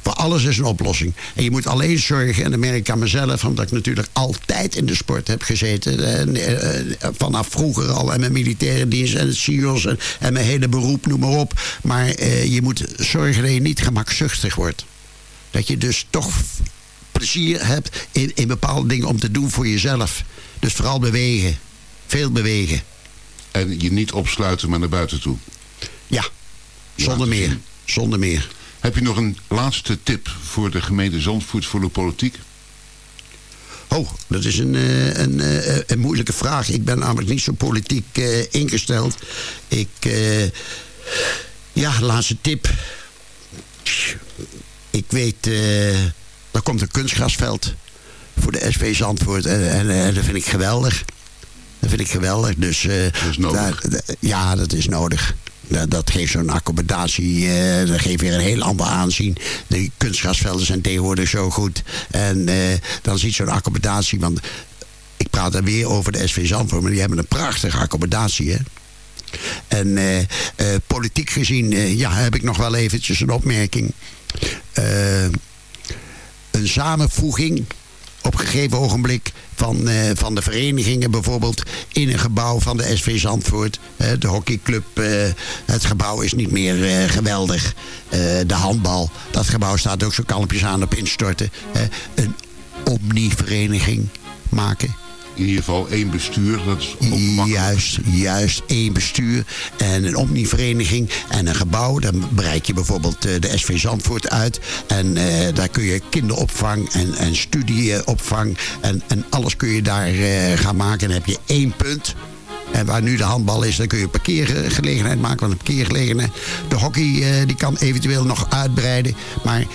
Voor alles is een oplossing. En je moet alleen zorgen, en dat merk ik aan mezelf... omdat ik natuurlijk altijd in de sport heb gezeten. Uh, uh, vanaf vroeger al. En mijn militaire dienst en het CIO's en, en, mijn hele beroep, noem maar op. Maar je moet zorgen dat je niet gemakzuchtig wordt. Dat je dus toch plezier hebt in, in bepaalde dingen om te doen voor jezelf. Dus vooral bewegen. Veel bewegen. En je niet opsluiten, maar naar buiten toe. Ja, zonder meer. Zonder meer. Heb je nog een laatste tip voor de gemeente Zandvoort voor de politiek? Oh, dat is een, eh, een, een, eh, een moeilijke vraag. Ik ben namelijk niet zo politiek uh, ingesteld. Ik, uh, ja, laatste tip. Ik weet, uh, er komt een kunstgrasveld voor de SV Zandvoort. En, en, en dat vind ik geweldig. Dat vind ik geweldig. Dus, dat is nodig. Daar, ja, dat is nodig. Dat geeft zo'n accommodatie, uh, dat geeft weer een heel ander aanzien. De kunstgrasvelden zijn tegenwoordig zo goed. En uh, dan ziet zo'n accommodatie, want ik praat dan weer over de SV Zandvoort, maar die hebben een prachtige accommodatie, hè. En uh, politiek gezien, ja, heb ik nog wel eventjes een opmerking. een samenvoeging op een gegeven ogenblik van, uh, van de verenigingen bijvoorbeeld in een gebouw van de SV Zandvoort. Uh, de hockeyclub, uh, het gebouw is niet meer geweldig. de handbal, dat gebouw staat ook zo kalmpjes aan op instorten. een omni-vereniging maken in ieder geval één bestuur. Dat is juist, juist één bestuur en een omnivereniging en een gebouw. Dan bereik je bijvoorbeeld uh, de SV Zandvoort uit. En uh, daar kun je kinderopvang en, en studieopvang en, en alles kun je daar uh, gaan maken. En dan heb je één punt. En waar nu de handbal is, dan kun je parkeergelegenheid maken. Want een parkeergelegenheid. De hockey die kan eventueel nog uitbreiden. Maar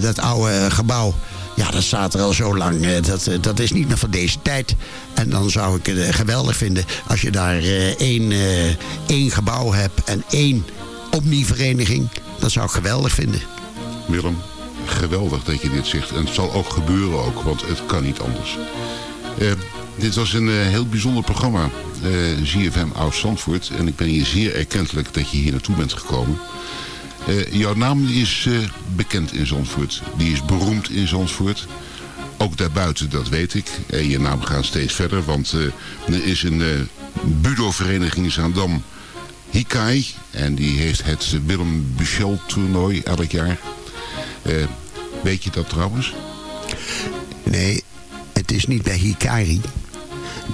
dat oude gebouw ja, dat staat er al zo lang. Eh, dat, eh, dat is niet meer van deze tijd. En dan zou ik het eh, geweldig vinden als je daar één, één gebouw hebt en één omnivereniging. Dat zou ik geweldig vinden. Willem, geweldig dat je dit zegt. En het zal ook gebeuren ook, want het kan niet anders. dit was een heel bijzonder programma, uh, ZFM Oud-Zandvoort. En ik ben hier zeer erkentelijk dat je hier naartoe bent gekomen. Uh, jouw naam is uh, bekend in Zandvoort. Die is beroemd in Zandvoort. Ook daarbuiten, dat weet ik. En je naam gaat steeds verder, want er is een budo-vereniging in Zaandam, Hikai. En die heeft het Willem Buchel toernooi elk jaar. weet je dat trouwens? Nee, het is niet bij Hikari.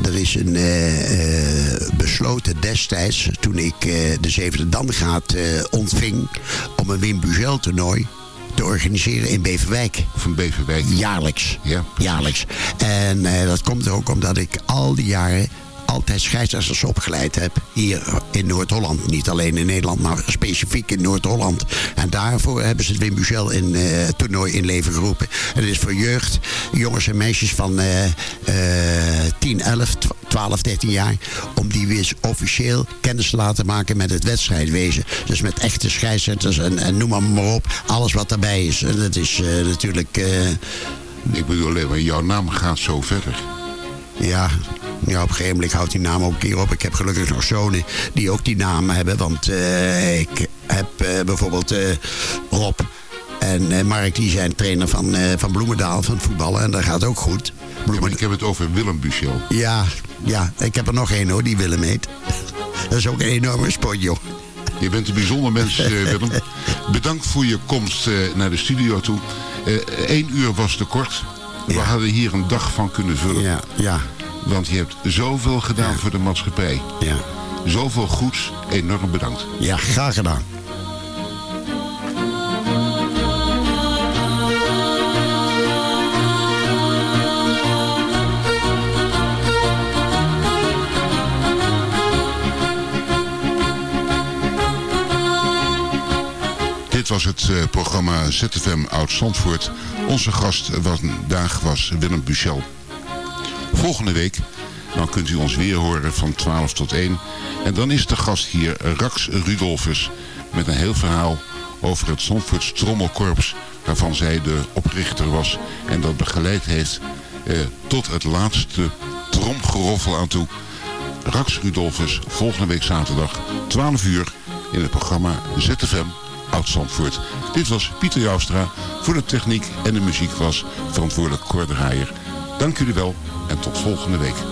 Er is een uh, besloten destijds, toen ik uh, de zevende dangraad ontving... om een Wim Buzel toernooi te organiseren in Beverwijk. Van Beverwijk? Jaarlijks. Ja, Jaarlijks. En dat komt ook omdat ik al die jaren altijd scheidsrechters opgeleid heb. Hier in Noord-Holland. Niet alleen in Nederland, maar specifiek in Noord-Holland. En daarvoor hebben ze het Wim Buzel in uh, toernooi in leven geroepen. En het is voor jeugd, jongens en meisjes van uh, uh, 10, 11, 12, 13 jaar. Om die weer officieel kennis te laten maken met het wedstrijdwezen. Dus met echte scheidsrechters en, en noem maar, maar op. Alles wat daarbij is. En dat is uh, natuurlijk... Uh, ik bedoel alleen maar, jouw naam gaat zo verder. Ja, ja, op een gegeven moment houdt die naam ook een keer op. Ik heb gelukkig nog zonen die ook die naam hebben. Want uh, ik heb uh, bijvoorbeeld uh, Rob En Mark die zijn trainer van, van Bloemendaal, van het voetballen. En dat gaat ook goed. ik heb het over Willem Buchel. Ja, ja, ik heb er nog één hoor, die Willem heet. dat is ook een enorme sport, joh. Je bent een bijzonder mens, Willem. Bedankt voor je komst naar de studio toe. Eén uur was te kort. We hadden hier een dag van kunnen vullen. Ja, ja. Want je hebt zoveel gedaan voor de maatschappij. Ja. Zoveel goeds. Enorm bedankt. Ja, graag gedaan. Dit was het uh, programma ZFM Oud-Zandvoort. Onze gast vandaag was Willem Buchel. Volgende week dan kunt u ons weer horen van 12 tot 1. En dan is de gast hier Rax Rudolfus met een heel verhaal over het Zandvoorts Trommelkorps... waarvan zij de oprichter was en dat begeleid heeft eh, tot het laatste tromgeroffel aan toe. Rax Rudolfus volgende week zaterdag 12 uur in het programma ZFM Oud-Zandvoort. Dit was Pieter Joustra. Voor de techniek en de muziek was verantwoordelijk Cor Dank jullie wel en tot volgende week.